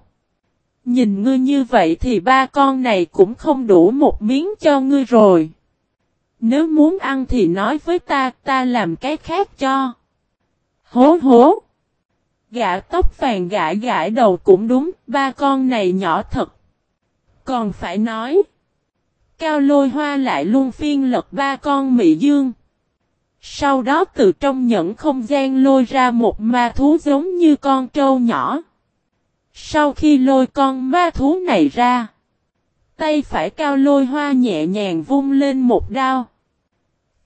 Nhìn ngươi như vậy thì ba con này cũng không đủ một miếng cho ngươi rồi. Nếu muốn ăn thì nói với ta, ta làm cái khác cho. Hố hố. Gã tóc vàng gãi gãi đầu cũng đúng, ba con này nhỏ thật. Còn phải nói. Cao lôi hoa lại luôn phiên lật ba con mị dương. Sau đó từ trong nhẫn không gian lôi ra một ma thú giống như con trâu nhỏ. Sau khi lôi con ma thú này ra. Tay phải cao lôi hoa nhẹ nhàng vung lên một đao.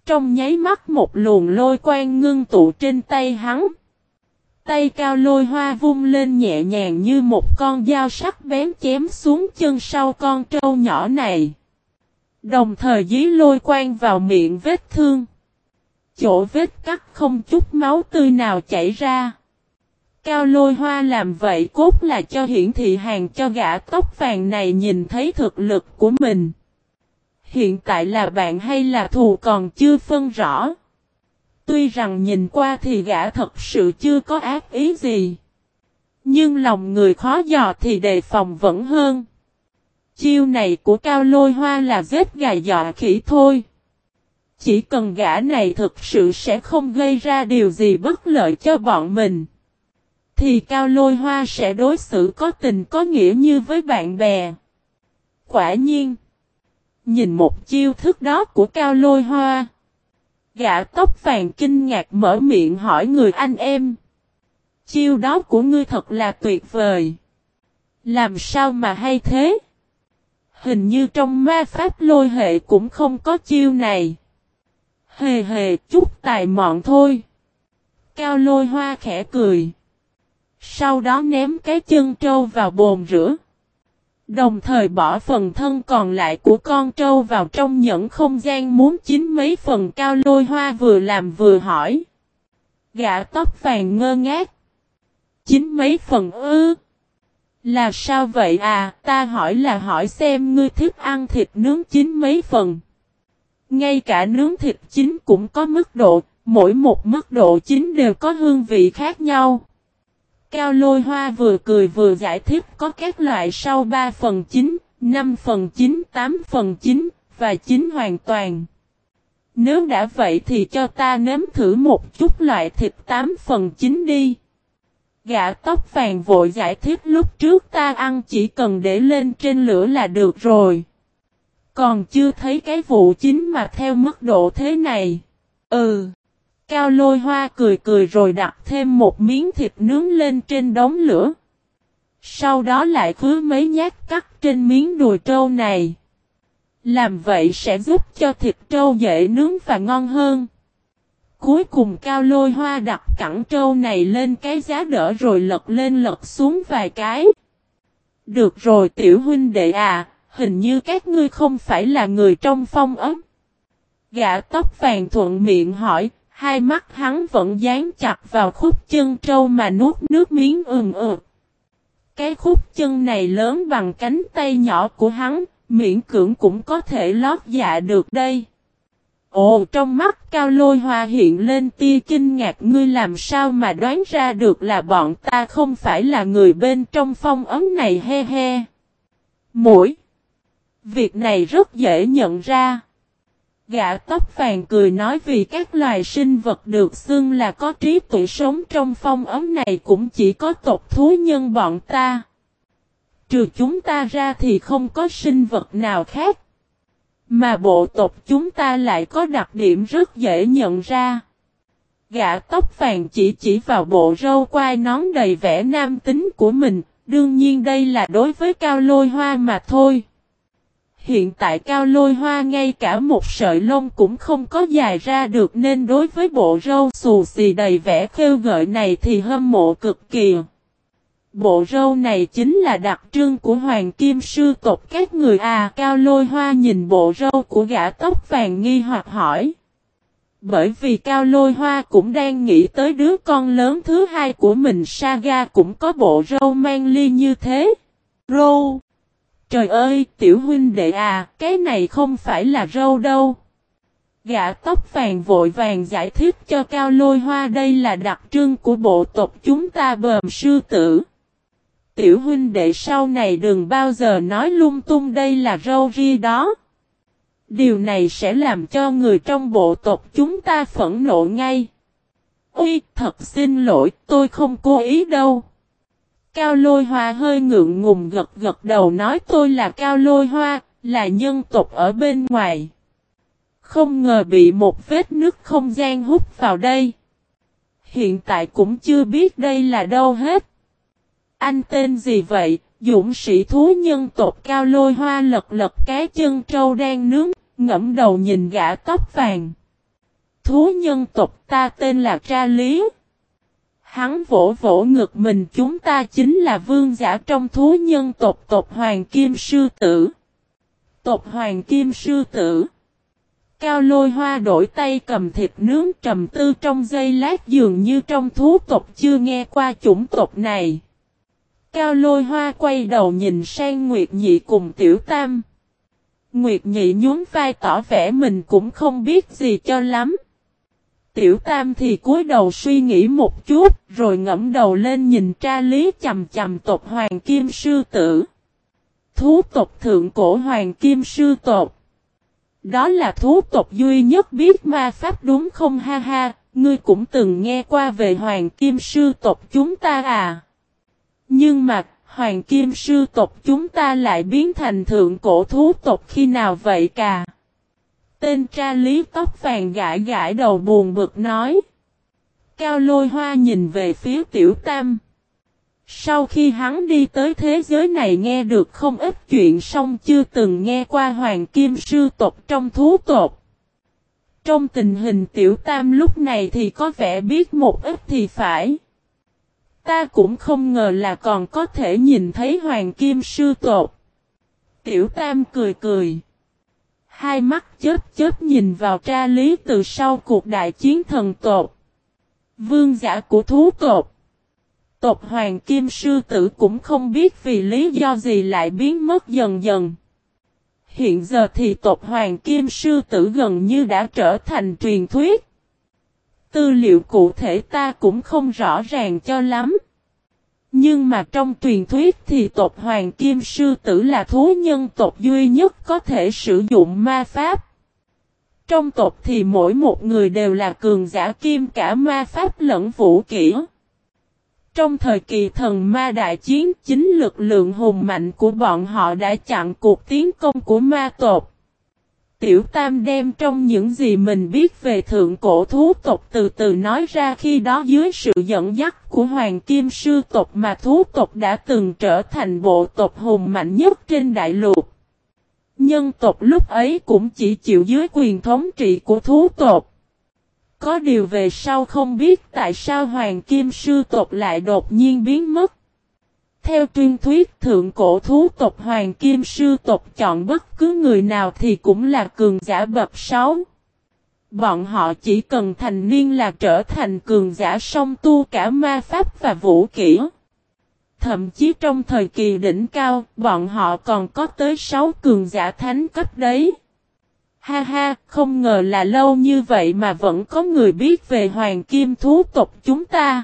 Trong nháy mắt một luồng lôi quang ngưng tụ trên tay hắn. Tay cao lôi hoa vung lên nhẹ nhàng như một con dao sắc bén chém xuống chân sau con trâu nhỏ này. Đồng thời dí lôi quang vào miệng vết thương. Chỗ vết cắt không chút máu tươi nào chảy ra. Cao lôi hoa làm vậy cốt là cho hiển thị hàng cho gã tóc vàng này nhìn thấy thực lực của mình. Hiện tại là bạn hay là thù còn chưa phân rõ. Tuy rằng nhìn qua thì gã thật sự chưa có ác ý gì. Nhưng lòng người khó dò thì đề phòng vẫn hơn. Chiêu này của cao lôi hoa là giết gà dọa khỉ thôi. Chỉ cần gã này thực sự sẽ không gây ra điều gì bất lợi cho bọn mình. Thì cao lôi hoa sẽ đối xử có tình có nghĩa như với bạn bè. Quả nhiên. Nhìn một chiêu thức đó của cao lôi hoa. Gã tóc vàng kinh ngạc mở miệng hỏi người anh em. Chiêu đó của ngươi thật là tuyệt vời. Làm sao mà hay thế? Hình như trong ma pháp lôi hệ cũng không có chiêu này. Hề hề, chút tài mọn thôi. Cao lôi hoa khẽ cười. Sau đó ném cái chân trâu vào bồn rửa. Đồng thời bỏ phần thân còn lại của con trâu vào trong nhẫn không gian muốn chín mấy phần cao lôi hoa vừa làm vừa hỏi. Gã tóc vàng ngơ ngác. Chín mấy phần ư. Là sao vậy à, ta hỏi là hỏi xem ngươi thích ăn thịt nướng chín mấy phần. Ngay cả nướng thịt chín cũng có mức độ, mỗi một mức độ chín đều có hương vị khác nhau. Cao lôi hoa vừa cười vừa giải thích có các loại sau 3 phần 9, 5 phần 9, 8 phần 9 và 9 hoàn toàn. Nếu đã vậy thì cho ta nếm thử một chút loại thịt 8 phần 9 đi. Gã tóc vàng vội giải thích lúc trước ta ăn chỉ cần để lên trên lửa là được rồi. Còn chưa thấy cái vụ chính mà theo mức độ thế này. Ừ. Cao lôi hoa cười cười rồi đặt thêm một miếng thịt nướng lên trên đống lửa. Sau đó lại khứa mấy nhát cắt trên miếng đùi trâu này. Làm vậy sẽ giúp cho thịt trâu dễ nướng và ngon hơn. Cuối cùng cao lôi hoa đặt cẳng trâu này lên cái giá đỡ rồi lật lên lật xuống vài cái. Được rồi tiểu huynh đệ à, hình như các ngươi không phải là người trong phong ấm. Gã tóc vàng thuận miệng hỏi, hai mắt hắn vẫn dán chặt vào khúc chân trâu mà nuốt nước miếng ừng ực. Cái khúc chân này lớn bằng cánh tay nhỏ của hắn, miễn cưỡng cũng có thể lót dạ được đây. Ồ trong mắt cao lôi hoa hiện lên tia kinh ngạc ngươi làm sao mà đoán ra được là bọn ta không phải là người bên trong phong ấm này he he. Mũi. Việc này rất dễ nhận ra. Gã tóc vàng cười nói vì các loài sinh vật được xưng là có trí tuệ sống trong phong ấm này cũng chỉ có tộc thú nhân bọn ta. Trừ chúng ta ra thì không có sinh vật nào khác. Mà bộ tộc chúng ta lại có đặc điểm rất dễ nhận ra. Gã tóc vàng chỉ chỉ vào bộ râu quai nón đầy vẻ nam tính của mình, đương nhiên đây là đối với cao lôi hoa mà thôi. Hiện tại cao lôi hoa ngay cả một sợi lông cũng không có dài ra được nên đối với bộ râu xù xì đầy vẻ khêu gợi này thì hâm mộ cực kỳ. Bộ râu này chính là đặc trưng của hoàng kim sư tộc các người à cao lôi hoa nhìn bộ râu của gã tóc vàng nghi hoặc hỏi. Bởi vì cao lôi hoa cũng đang nghĩ tới đứa con lớn thứ hai của mình, Saga cũng có bộ râu mang ly như thế. Râu! Trời ơi, tiểu huynh đệ à, cái này không phải là râu đâu. Gã tóc vàng vội vàng giải thích cho cao lôi hoa đây là đặc trưng của bộ tộc chúng ta bờm sư tử. Tiểu huynh đệ sau này đừng bao giờ nói lung tung đây là râu ri đó. Điều này sẽ làm cho người trong bộ tộc chúng ta phẫn nộ ngay. Ui, thật xin lỗi, tôi không cố ý đâu. Cao lôi hoa hơi ngượng ngùng gật gật đầu nói tôi là cao lôi hoa, là nhân tộc ở bên ngoài. Không ngờ bị một vết nước không gian hút vào đây. Hiện tại cũng chưa biết đây là đâu hết. Anh tên gì vậy? Dũng sĩ thú nhân tộc cao lôi hoa lật lật cái chân trâu đang nướng, ngẫm đầu nhìn gã tóc vàng. Thú nhân tộc ta tên là Tra Lý. Hắn vỗ vỗ ngực mình, chúng ta chính là vương giả trong thú nhân tộc tộc Hoàng Kim Sư Tử. Tộc Hoàng Kim Sư Tử. Cao lôi hoa đổi tay cầm thịt nướng trầm tư trong giây lát, dường như trong thú tộc chưa nghe qua chủng tộc này. Cao lôi hoa quay đầu nhìn sang Nguyệt Nhị cùng Tiểu Tam. Nguyệt Nhị nhún vai tỏ vẻ mình cũng không biết gì cho lắm. Tiểu Tam thì cúi đầu suy nghĩ một chút, rồi ngẫm đầu lên nhìn tra lý chầm chầm tộc Hoàng Kim Sư Tử. Thú tộc thượng cổ Hoàng Kim Sư tộc. Đó là thú tộc duy nhất biết ma pháp đúng không ha ha, ngươi cũng từng nghe qua về Hoàng Kim Sư tộc chúng ta à. Nhưng mà, Hoàng Kim Sư tộc chúng ta lại biến thành thượng cổ thú tộc khi nào vậy cả? Tên tra lý tóc vàng gãi gãi đầu buồn bực nói. Cao lôi hoa nhìn về phía tiểu tam. Sau khi hắn đi tới thế giới này nghe được không ít chuyện xong chưa từng nghe qua hoàng kim sư tộc trong thú tộc. Trong tình hình tiểu tam lúc này thì có vẻ biết một ít thì phải. Ta cũng không ngờ là còn có thể nhìn thấy hoàng kim sư tộc. Tiểu tam cười cười. Hai mắt chết chết nhìn vào tra lý từ sau cuộc đại chiến thần tộc. Vương giả của thú tộc. Tộc Hoàng Kim Sư Tử cũng không biết vì lý do gì lại biến mất dần dần. Hiện giờ thì tộc Hoàng Kim Sư Tử gần như đã trở thành truyền thuyết. Tư liệu cụ thể ta cũng không rõ ràng cho lắm. Nhưng mà trong truyền thuyết thì tộc Hoàng Kim Sư Tử là thú nhân tộc duy nhất có thể sử dụng ma pháp. Trong tộc thì mỗi một người đều là cường giả kim cả ma pháp lẫn vũ kỹ. Trong thời kỳ thần ma đại chiến, chính lực lượng hùng mạnh của bọn họ đã chặn cuộc tiến công của ma tộc. Tiểu Tam đem trong những gì mình biết về thượng cổ thú tộc từ từ nói ra khi đó dưới sự dẫn dắt của Hoàng Kim Sư tộc mà thú tộc đã từng trở thành bộ tộc hùng mạnh nhất trên đại lục. Nhân tộc lúc ấy cũng chỉ chịu dưới quyền thống trị của thú tộc. Có điều về sau không biết tại sao Hoàng Kim Sư tộc lại đột nhiên biến mất. Theo truyền thuyết thượng cổ thú tộc Hoàng Kim Sư tộc chọn bất cứ người nào thì cũng là cường giả bậc 6. Bọn họ chỉ cần thành niên là trở thành cường giả song tu cả ma pháp và vũ kỹ. Thậm chí trong thời kỳ đỉnh cao, bọn họ còn có tới 6 cường giả thánh cấp đấy. Ha ha, không ngờ là lâu như vậy mà vẫn có người biết về hoàng kim thú tộc chúng ta.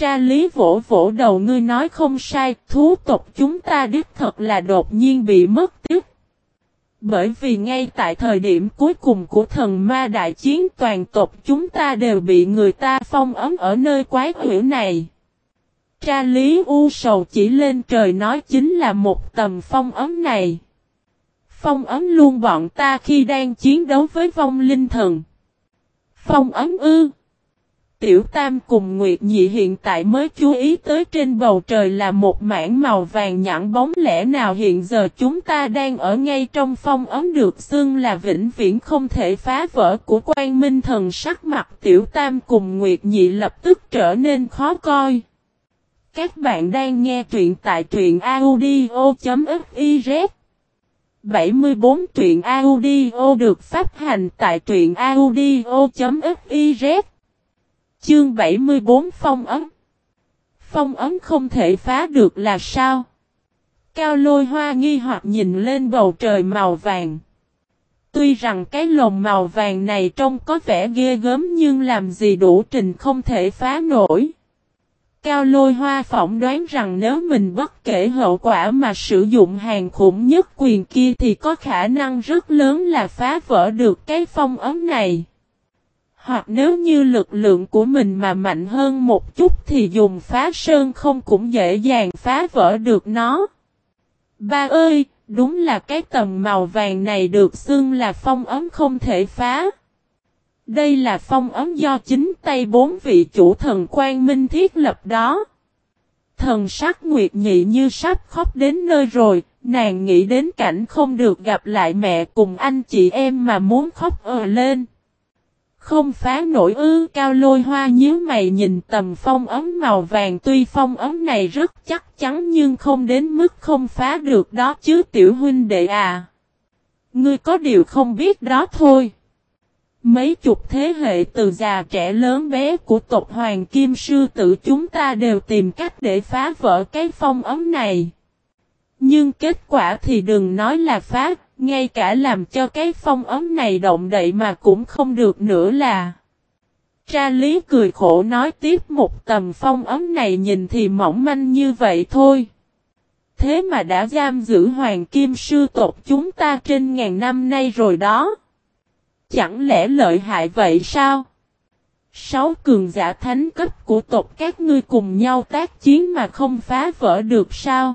Tra lý vỗ vỗ đầu ngươi nói không sai, thú tộc chúng ta đích thật là đột nhiên bị mất tiếc. Bởi vì ngay tại thời điểm cuối cùng của thần ma đại chiến toàn tộc chúng ta đều bị người ta phong ấm ở nơi quái huyểu này. Tra lý u sầu chỉ lên trời nói chính là một tầm phong ấm này. Phong ấm luôn bọn ta khi đang chiến đấu với vong linh thần. Phong ấm ư. Tiểu Tam cùng Nguyệt Nhị hiện tại mới chú ý tới trên bầu trời là một mảng màu vàng nhẵn bóng lẽ nào. Hiện giờ chúng ta đang ở ngay trong phong ấm được xưng là vĩnh viễn không thể phá vỡ của quan minh thần sắc mặt. Tiểu Tam cùng Nguyệt Nhị lập tức trở nên khó coi. Các bạn đang nghe truyện tại truyện audio.fiz 74 truyện audio được phát hành tại truyện audio.fiz Chương 74 Phong ấm Phong ấm không thể phá được là sao? Cao lôi hoa nghi hoặc nhìn lên bầu trời màu vàng. Tuy rằng cái lồng màu vàng này trông có vẻ ghê gớm nhưng làm gì đủ trình không thể phá nổi. Cao lôi hoa phỏng đoán rằng nếu mình bất kể hậu quả mà sử dụng hàng khủng nhất quyền kia thì có khả năng rất lớn là phá vỡ được cái phong ấm này. Hoặc nếu như lực lượng của mình mà mạnh hơn một chút thì dùng phá sơn không cũng dễ dàng phá vỡ được nó. Ba ơi, đúng là cái tầm màu vàng này được xưng là phong ấm không thể phá. Đây là phong ấm do chính tay bốn vị chủ thần quan minh thiết lập đó. Thần sắc nguyệt nhị như sắp khóc đến nơi rồi, nàng nghĩ đến cảnh không được gặp lại mẹ cùng anh chị em mà muốn khóc ờ lên. Không phá nổi ư cao lôi hoa nhíu mày nhìn tầm phong ấm màu vàng tuy phong ấm này rất chắc chắn nhưng không đến mức không phá được đó chứ tiểu huynh đệ à. Ngươi có điều không biết đó thôi. Mấy chục thế hệ từ già trẻ lớn bé của tộc Hoàng Kim Sư Tử chúng ta đều tìm cách để phá vỡ cái phong ấm này. Nhưng kết quả thì đừng nói là phá, ngay cả làm cho cái phong ấm này động đậy mà cũng không được nữa là. Tra lý cười khổ nói tiếp một tầm phong ấm này nhìn thì mỏng manh như vậy thôi. Thế mà đã giam giữ hoàng kim sư tộc chúng ta trên ngàn năm nay rồi đó. Chẳng lẽ lợi hại vậy sao? Sáu cường giả thánh cấp của tộc các ngươi cùng nhau tác chiến mà không phá vỡ được sao?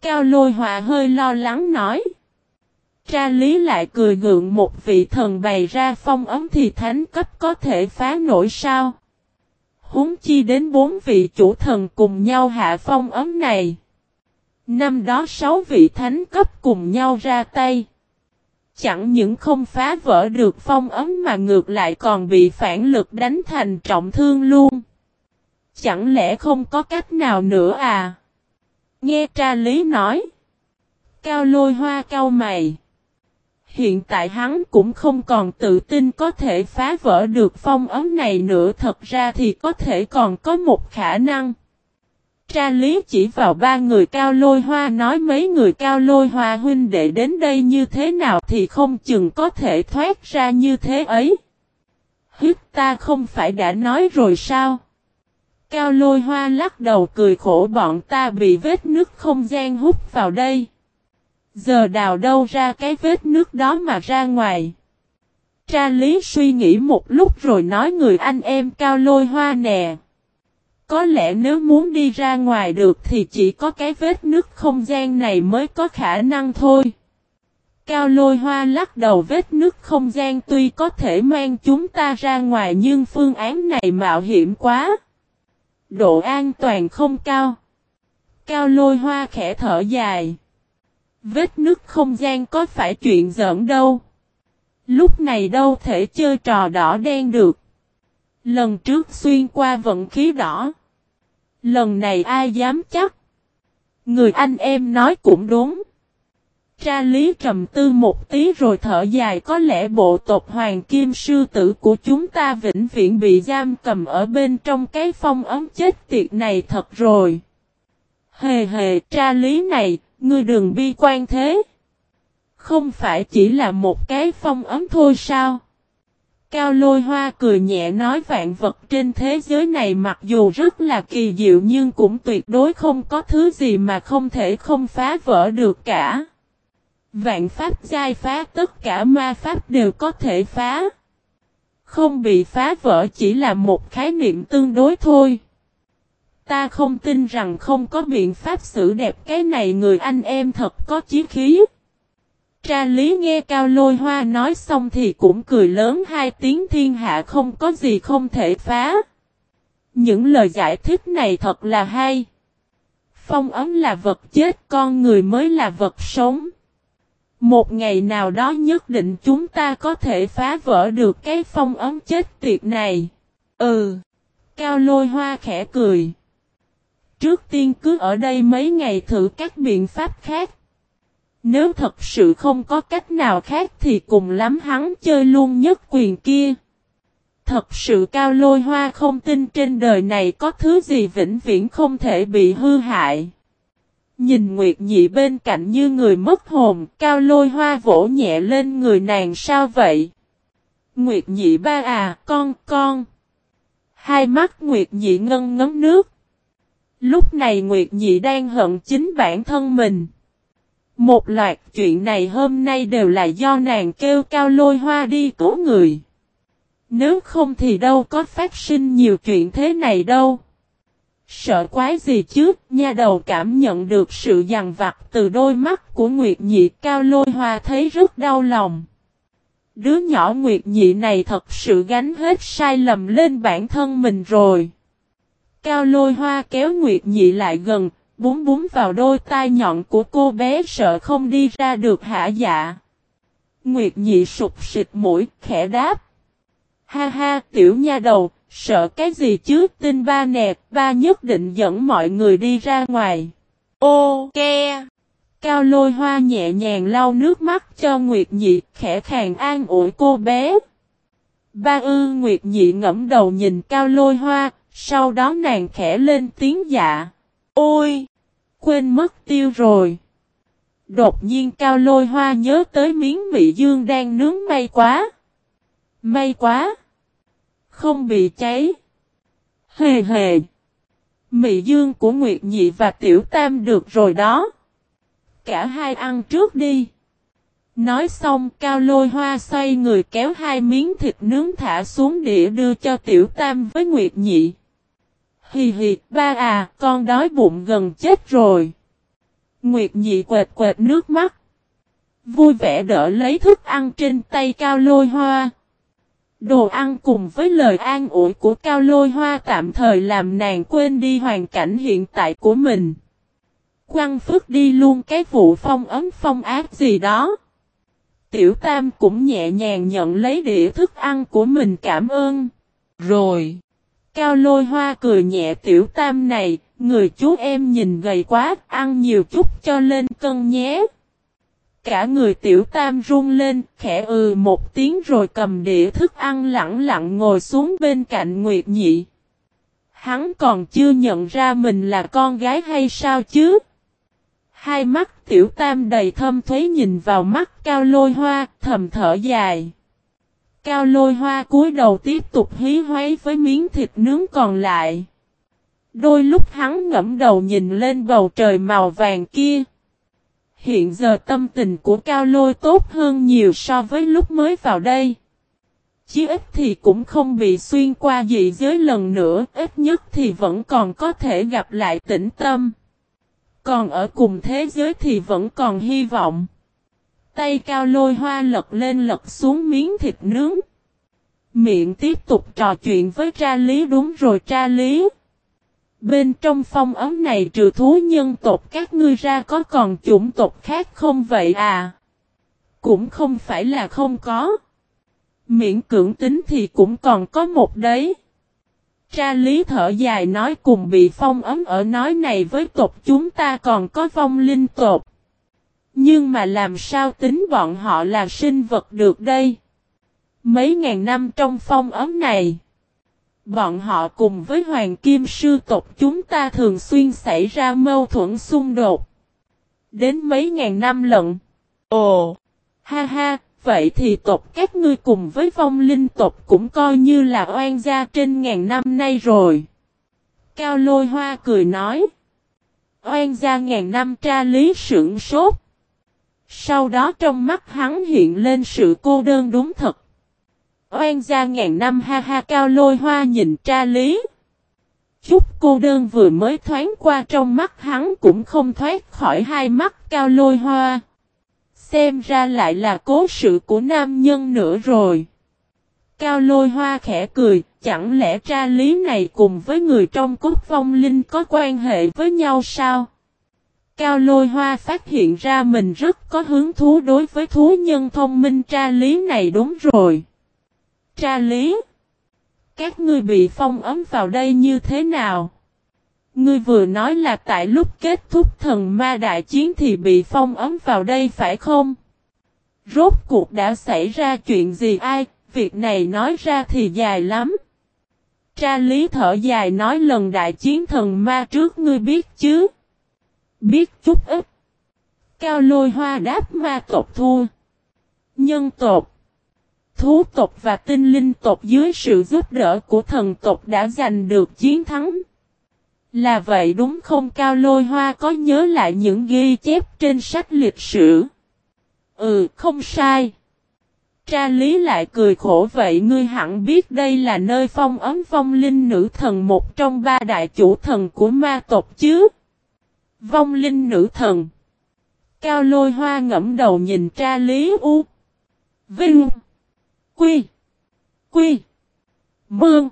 Cao lôi hòa hơi lo lắng nói. Tra lý lại cười gượng một vị thần bày ra phong ấm thì thánh cấp có thể phá nổi sao? Húng chi đến bốn vị chủ thần cùng nhau hạ phong ấm này. Năm đó sáu vị thánh cấp cùng nhau ra tay. Chẳng những không phá vỡ được phong ấm mà ngược lại còn bị phản lực đánh thành trọng thương luôn. Chẳng lẽ không có cách nào nữa à? Nghe tra lý nói. Cao lôi hoa cao mày. Hiện tại hắn cũng không còn tự tin có thể phá vỡ được phong ấm này nữa thật ra thì có thể còn có một khả năng. Tra lý chỉ vào ba người cao lôi hoa, nói mấy người cao lôi hoa, huynh đệ đến đây như thế nào thì không chừng có thể thoát ra như thế ấy. Hít, ta không phải đã nói rồi sao? Cao lôi hoa lắc đầu cười khổ, bọn ta bị vết nước không gian hút vào đây. Giờ đào đâu ra cái vết nước đó mà ra ngoài. Tra lý suy nghĩ một lúc rồi nói người anh em cao lôi hoa nè. Có lẽ nếu muốn đi ra ngoài được thì chỉ có cái vết nước không gian này mới có khả năng thôi. Cao lôi hoa lắc đầu, vết nước không gian tuy có thể mang chúng ta ra ngoài nhưng phương án này mạo hiểm quá. Độ an toàn không cao. Cao lôi hoa khẽ thở dài. Vết nứt không gian có phải chuyện giỡn đâu. Lúc này đâu thể chơi trò đỏ đen được. Lần trước xuyên qua vận khí đỏ. Lần này ai dám chắc. Người anh em nói cũng đúng. Tra lý trầm tư một tí rồi thở dài có lẽ bộ tộc hoàng kim sư tử của chúng ta vĩnh viễn bị giam cầm ở bên trong cái phong ấm chết tiệt này thật rồi. Hề hề tra lý này, ngươi đừng bi quan thế. Không phải chỉ là một cái phong ấm thôi sao? Cao lôi hoa cười nhẹ nói vạn vật trên thế giới này mặc dù rất là kỳ diệu nhưng cũng tuyệt đối không có thứ gì mà không thể không phá vỡ được cả. Vạn pháp, giai phá, tất cả ma pháp đều có thể phá. Không bị phá vỡ chỉ là một khái niệm tương đối thôi. Ta không tin rằng không có biện pháp xử đẹp cái này người anh em thật có chí khí. Tra lý nghe Cao Lôi Hoa nói xong thì cũng cười lớn hai tiếng thiên hạ không có gì không thể phá. Những lời giải thích này thật là hay. Phong ấm là vật chết, con người mới là vật sống. Một ngày nào đó nhất định chúng ta có thể phá vỡ được cái phong ấm chết tiệt này. Ừ. Cao lôi hoa khẽ cười. Trước tiên cứ ở đây mấy ngày thử các biện pháp khác. Nếu thật sự không có cách nào khác thì cùng lắm hắn chơi luôn nhất quyền kia. Thật sự cao lôi hoa không tin trên đời này có thứ gì vĩnh viễn không thể bị hư hại. Nhìn Nguyệt Nhị bên cạnh như người mất hồn, cao lôi hoa vỗ nhẹ lên người nàng sao vậy? Nguyệt Nhị ba à, con, con. Hai mắt Nguyệt Nhị ngân ngấm nước. Lúc này Nguyệt Nhị đang hận chính bản thân mình. Một loạt chuyện này hôm nay đều là do nàng kêu cao lôi hoa đi cứu người. Nếu không thì đâu có phát sinh nhiều chuyện thế này đâu. Sợ quái gì chứ, nha đầu cảm nhận được sự dằn vặt từ đôi mắt của Nguyệt Nhị cao lôi hoa thấy rất đau lòng. Đứa nhỏ Nguyệt Nhị này thật sự gánh hết sai lầm lên bản thân mình rồi. Cao lôi hoa kéo Nguyệt Nhị lại gần, búng búng vào đôi tai nhọn của cô bé sợ không đi ra được hả dạ. Nguyệt Nhị sụp xịt mũi, khẽ đáp. Ha ha, tiểu nha đầu, sợ cái gì chứ, tin ba nè, ba nhất định dẫn mọi người đi ra ngoài. Ô, ke. Cao lôi hoa nhẹ nhàng lau nước mắt cho Nguyệt Nhị, khẽ khàng an ủi cô bé. Ba ư Nguyệt Nhị ngẫm đầu nhìn cao lôi hoa, sau đó nàng khẽ lên tiếng dạ. Ôi! Quên mất tiêu rồi. Đột nhiên cao lôi hoa nhớ tới miếng mị dương đang nướng may quá. May quá! Không bị cháy. Hề hề! Mị dương của Nguyệt Nhị và Tiểu Tam được rồi đó. Cả hai ăn trước đi. Nói xong, cao lôi hoa xoay người kéo hai miếng thịt nướng thả xuống đĩa đưa cho Tiểu Tam với Nguyệt Nhị. Hì hì, ba à, con đói bụng gần chết rồi. Nguyệt nhị quệt quệt nước mắt. Vui vẻ đỡ lấy thức ăn trên tay cao lôi hoa. Đồ ăn cùng với lời an ủi của cao lôi hoa tạm thời làm nàng quên đi hoàn cảnh hiện tại của mình. Quăng Phước đi luôn cái vụ phong ấm phong ác gì đó. Tiểu Tam cũng nhẹ nhàng nhận lấy đĩa thức ăn của mình cảm ơn. Rồi. Cao lôi hoa cười nhẹ tiểu tam này, người chú em nhìn gầy quá, ăn nhiều chút cho lên cân nhé. Cả người tiểu tam run lên, khẽ ừ một tiếng rồi cầm đĩa thức ăn lặng lặng ngồi xuống bên cạnh Nguyệt Nhị. Hắn còn chưa nhận ra mình là con gái hay sao chứ? Hai mắt tiểu tam đầy thâm thuế nhìn vào mắt cao lôi hoa, thầm thở dài. Cao lôi hoa cúi đầu tiếp tục hí hoáy với miếng thịt nướng còn lại. Đôi lúc hắn ngẫm đầu nhìn lên bầu trời màu vàng kia. Hiện giờ tâm tình của cao lôi tốt hơn nhiều so với lúc mới vào đây. Chí ít thì cũng không bị xuyên qua dị giới lần nữa, ít nhất thì vẫn còn có thể gặp lại tĩnh tâm. Còn ở cùng thế giới thì vẫn còn hy vọng. Tay cao lôi hoa lật lên lật xuống miếng thịt nướng. Miệng tiếp tục trò chuyện với tra lý đúng rồi tra lý. Bên trong phong ấm này trừ thú nhân tộc các ngươi ra có còn chủng tộc khác không vậy à? Cũng không phải là không có. Miễn cưỡng tính thì cũng còn có một đấy. Tra lý thở dài nói cùng bị phong ấm ở nói này với tộc chúng ta còn có vong linh tộc. Nhưng mà làm sao tính bọn họ là sinh vật được đây? Mấy ngàn năm trong phong ấm này, bọn họ cùng với hoàng kim sư tộc chúng ta thường xuyên xảy ra mâu thuẫn xung đột. Đến mấy ngàn năm lận. Ồ, ha ha, vậy thì tộc các ngươi cùng với vong linh tộc cũng coi như là oan gia trên ngàn năm nay rồi. Cao lôi hoa cười nói. Oan gia ngàn năm tra lý sưởng sốt. Sau đó trong mắt hắn hiện lên sự cô đơn đúng thật. Oan gia ngàn năm ha ha cao lôi hoa nhìn tra lý. Chút cô đơn vừa mới thoáng qua trong mắt hắn cũng không thoát khỏi hai mắt cao lôi hoa. Xem ra lại là cố sự của nam nhân nữa rồi. Cao lôi hoa khẽ cười, chẳng lẽ tra lý này cùng với người trong cốt vong linh có quan hệ với nhau sao? Cao lôi hoa phát hiện ra mình rất có hứng thú đối với thú nhân thông minh tra lý này đúng rồi. Tra lý. Các ngươi bị phong ấm vào đây như thế nào? Ngươi vừa nói là tại lúc kết thúc thần ma đại chiến thì bị phong ấm vào đây phải không? Rốt cuộc đã xảy ra chuyện gì ai? Việc này nói ra thì dài lắm. Tra lý thở dài nói lần đại chiến thần ma trước ngươi biết chứ? Biết chút ít. Cao lôi hoa đáp ma tộc thua. Nhân tộc. Thú tộc và tinh linh tộc dưới sự giúp đỡ của thần tộc đã giành được chiến thắng. Là vậy đúng không Cao Lôi Hoa có nhớ lại những ghi chép trên sách lịch sử? Ừ, không sai. Tra lý lại cười khổ vậy ngươi hẳn biết đây là nơi phong ấm phong linh nữ thần một trong ba đại chủ thần của ma tộc chứ. Vong linh nữ thần. Cao lôi hoa ngẫm đầu nhìn tra lý u. Vinh. Quy. Quy. Mương.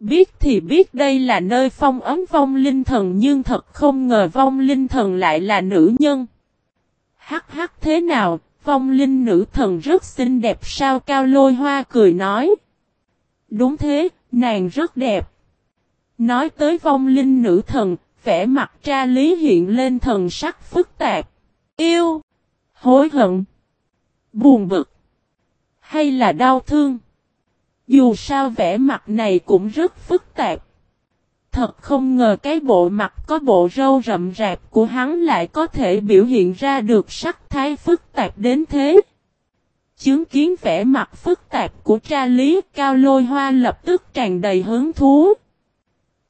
Biết thì biết đây là nơi phong ấm vong linh thần nhưng thật không ngờ vong linh thần lại là nữ nhân. Hắc hắc thế nào, vong linh nữ thần rất xinh đẹp sao cao lôi hoa cười nói. Đúng thế, nàng rất đẹp. Nói tới vong linh nữ thần, vẻ mặt tra lý hiện lên thần sắc phức tạp. Yêu, hối hận, buồn bực, hay là đau thương. Dù sao vẻ mặt này cũng rất phức tạp. Thật không ngờ cái bộ mặt có bộ râu rậm rạp của hắn lại có thể biểu hiện ra được sắc thái phức tạp đến thế. Chứng kiến vẻ mặt phức tạp của tra lý cao lôi hoa lập tức tràn đầy hứng thú.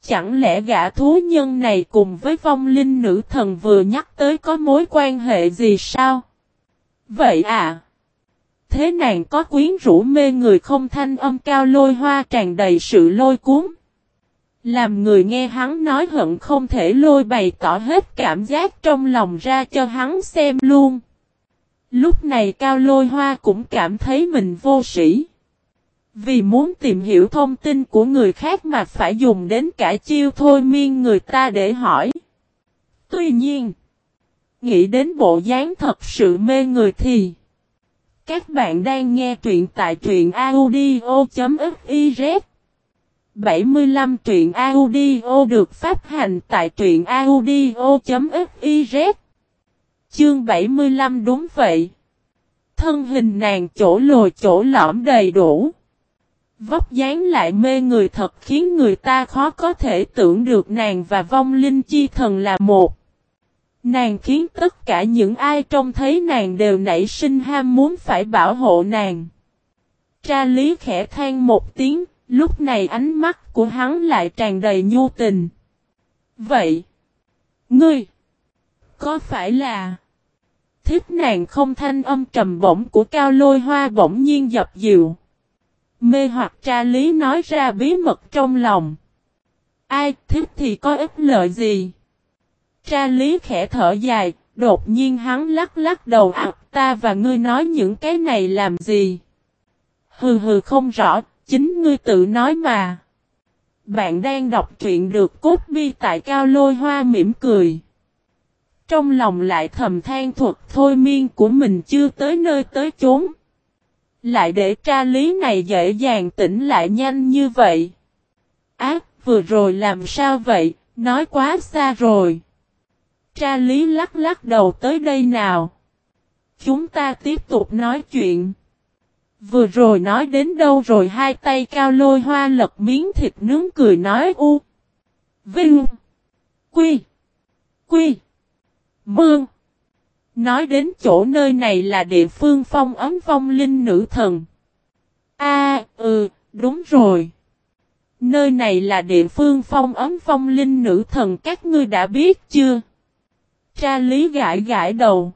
Chẳng lẽ gã thú nhân này cùng với vong linh nữ thần vừa nhắc tới có mối quan hệ gì sao? Vậy à? Thế nàng có quyến rũ mê người không thanh âm cao lôi hoa tràn đầy sự lôi cuốn. Làm người nghe hắn nói hận không thể lôi bày tỏ hết cảm giác trong lòng ra cho hắn xem luôn. Lúc này cao lôi hoa cũng cảm thấy mình vô sĩ. Vì muốn tìm hiểu thông tin của người khác mà phải dùng đến cả chiêu thôi miên người ta để hỏi. Tuy nhiên, nghĩ đến bộ dáng thật sự mê người thì các bạn đang nghe truyện tại truyện audio.fiz 75 truyện audio được phát hành tại truyện audio.fiz Chương 75 đúng vậy. Thân hình nàng chỗ lồi chỗ lõm đầy đủ. Vóc dáng lại mê người thật khiến người ta khó có thể tưởng được nàng và vong linh chi thần là một. Nàng khiến tất cả những ai trông thấy nàng đều nảy sinh ham muốn phải bảo hộ nàng. Tra lý khẽ than một tiếng, lúc này ánh mắt của hắn lại tràn đầy nhu tình. Vậy, ngươi, có phải là thích nàng không thanh âm trầm bổng của cao lôi hoa bỗng nhiên dập dịu. Mê hoặc tra lý nói ra bí mật trong lòng. Ai thích thì có ích lợi gì? Tra lý khẽ thở dài, đột nhiên hắn lắc lắc đầu ạc ta và ngươi nói những cái này làm gì? Hừ hừ không rõ, chính ngươi tự nói mà. Bạn đang đọc truyện được cốt bi tại cao lôi hoa mỉm cười. Trong lòng lại thầm than thuật thôi miên của mình chưa tới nơi tới chốn. Lại để tra lý này dễ dàng tỉnh lại nhanh như vậy. Ác vừa rồi làm sao vậy, nói quá xa rồi. Tra lý lắc lắc đầu tới đây nào. Chúng ta tiếp tục nói chuyện. Vừa rồi nói đến đâu rồi hai tay cao lôi hoa lật miếng thịt nướng cười nói u. Vinh. Quy. Quy. Mương. Nói đến chỗ nơi này là địa phương phong ấm phong linh nữ thần. A, ừ, đúng rồi. Nơi này là địa phương phong ấm phong linh nữ thần các ngươi đã biết chưa? Tra lý gãi gãi đầu.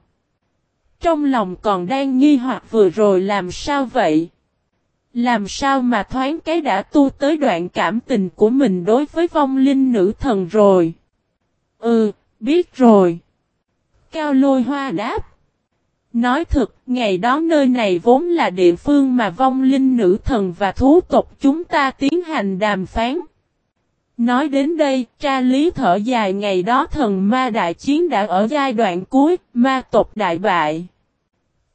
Trong lòng còn đang nghi hoặc vừa rồi làm sao vậy? Làm sao mà thoáng cái đã tu tới đoạn cảm tình của mình đối với vong linh nữ thần rồi? Ừ, biết rồi. Cao lôi hoa đáp. Nói thật, ngày đó nơi này vốn là địa phương mà vong linh nữ thần và thú tộc chúng ta tiến hành đàm phán. Nói đến đây, tra lý thở dài ngày đó thần ma đại chiến đã ở giai đoạn cuối, ma tộc đại bại.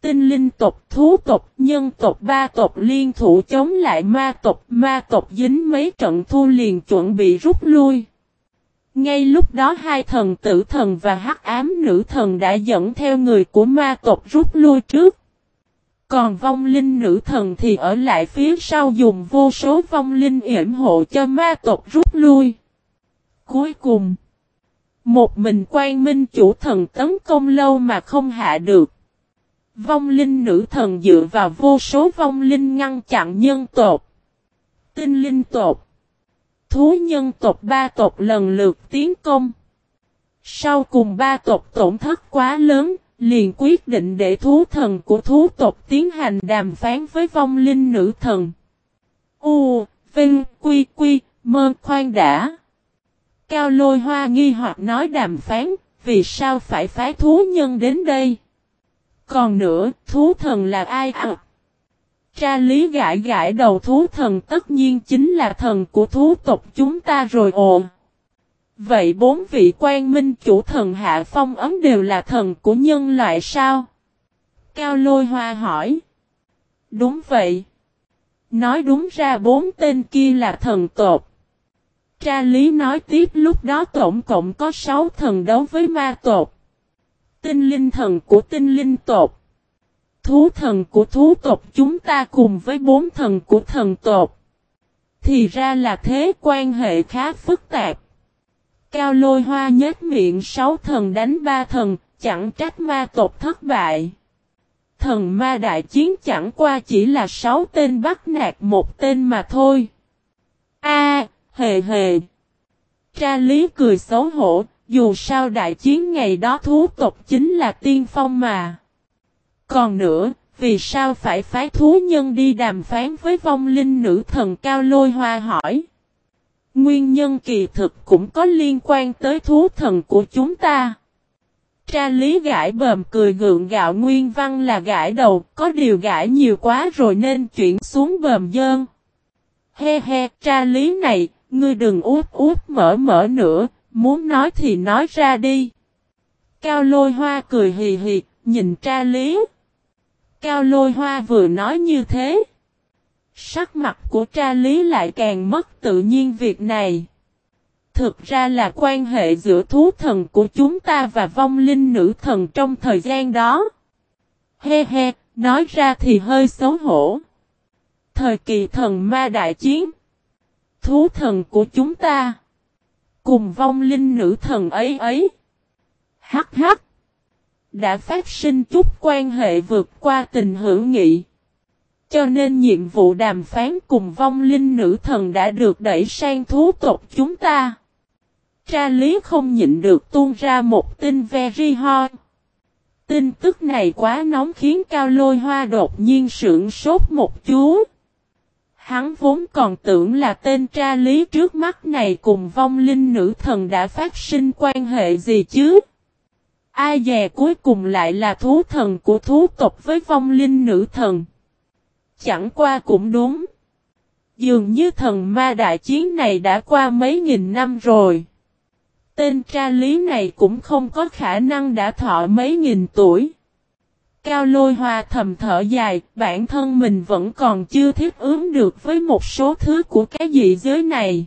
Tinh linh tộc, thú tộc, nhân tộc ba tộc liên thủ chống lại ma tộc, ma tộc dính mấy trận thu liền chuẩn bị rút lui. Ngay lúc đó hai thần tử thần và hắc ám nữ thần đã dẫn theo người của ma tộc rút lui trước. Còn vong linh nữ thần thì ở lại phía sau dùng vô số vong linh yểm hộ cho ma tộc rút lui. Cuối cùng, một mình quan minh chủ thần tấn công lâu mà không hạ được. Vong linh nữ thần dựa vào vô số vong linh ngăn chặn nhân tộc. Tinh linh tộc. Thú nhân tộc ba tộc lần lượt tiến công. Sau cùng ba tộc tổn thất quá lớn, liền quyết định để thú thần của thú tộc tiến hành đàm phán với vong linh nữ thần. U, Vinh, Quy, Quy, Mơ khoan đã. Cao lôi hoa nghi hoặc nói đàm phán, vì sao phải phái thú nhân đến đây? Còn nữa, thú thần là ai ạ? Tra lý gãi gãi đầu thú thần tất nhiên chính là thần của thú tộc chúng ta rồi ồ. Vậy bốn vị quan minh chủ thần hạ phong ấm đều là thần của nhân loại sao? Cao lôi hoa hỏi. Đúng vậy. Nói đúng ra bốn tên kia là thần tộc. Tra lý nói tiếp lúc đó tổng cộng có sáu thần đấu với ma tộc. Tinh linh thần của tinh linh tộc. Thú thần của thú tộc chúng ta cùng với bốn thần của thần tộc. Thì ra là thế quan hệ khá phức tạp. Cao lôi hoa nhếch miệng sáu thần đánh ba thần, chẳng trách ma tộc thất bại. Thần ma đại chiến chẳng qua chỉ là sáu tên bắt nạt một tên mà thôi. A, hề hề. Tra lý cười xấu hổ, dù sao đại chiến ngày đó thú tộc chính là tiên phong mà. Còn nữa, vì sao phải phái thú nhân đi đàm phán với vong linh nữ thần cao lôi hoa hỏi? Nguyên nhân kỳ thực cũng có liên quan tới thú thần của chúng ta. Tra lý gãi bờm cười gượng gạo nguyên văn là gãi đầu, có điều gãi nhiều quá rồi nên chuyển xuống bờm dơn. He he, tra lý này, ngươi đừng út út mở mở nữa, muốn nói thì nói ra đi. Cao lôi hoa cười hì hì, nhìn tra lý. Cao lôi hoa vừa nói như thế. Sắc mặt của tra lý lại càng mất tự nhiên việc này. Thực ra là quan hệ giữa thú thần của chúng ta và vong linh nữ thần trong thời gian đó. He he, nói ra thì hơi xấu hổ. Thời kỳ thần ma đại chiến. Thú thần của chúng ta. Cùng vong linh nữ thần ấy ấy. Hắc hắc. Đã phát sinh chút quan hệ vượt qua tình hữu nghị. Cho nên nhiệm vụ đàm phán cùng vong linh nữ thần đã được đẩy sang thú tộc chúng ta. Tra lý không nhịn được tuôn ra một tin very hot. Tin tức này quá nóng khiến cao lôi hoa đột nhiên sưởng sốt một chú. Hắn vốn còn tưởng là tên tra lý trước mắt này cùng vong linh nữ thần đã phát sinh quan hệ gì chứ. Ai dè cuối cùng lại là thú thần của thú tộc với vong linh nữ thần. Chẳng qua cũng đúng. Dường như thần ma đại chiến này đã qua mấy nghìn năm rồi. Tên tra lý này cũng không có khả năng đã thọ mấy nghìn tuổi. Cao lôi hoa thầm thở dài, bản thân mình vẫn còn chưa thiết ứng được với một số thứ của cái dị giới này.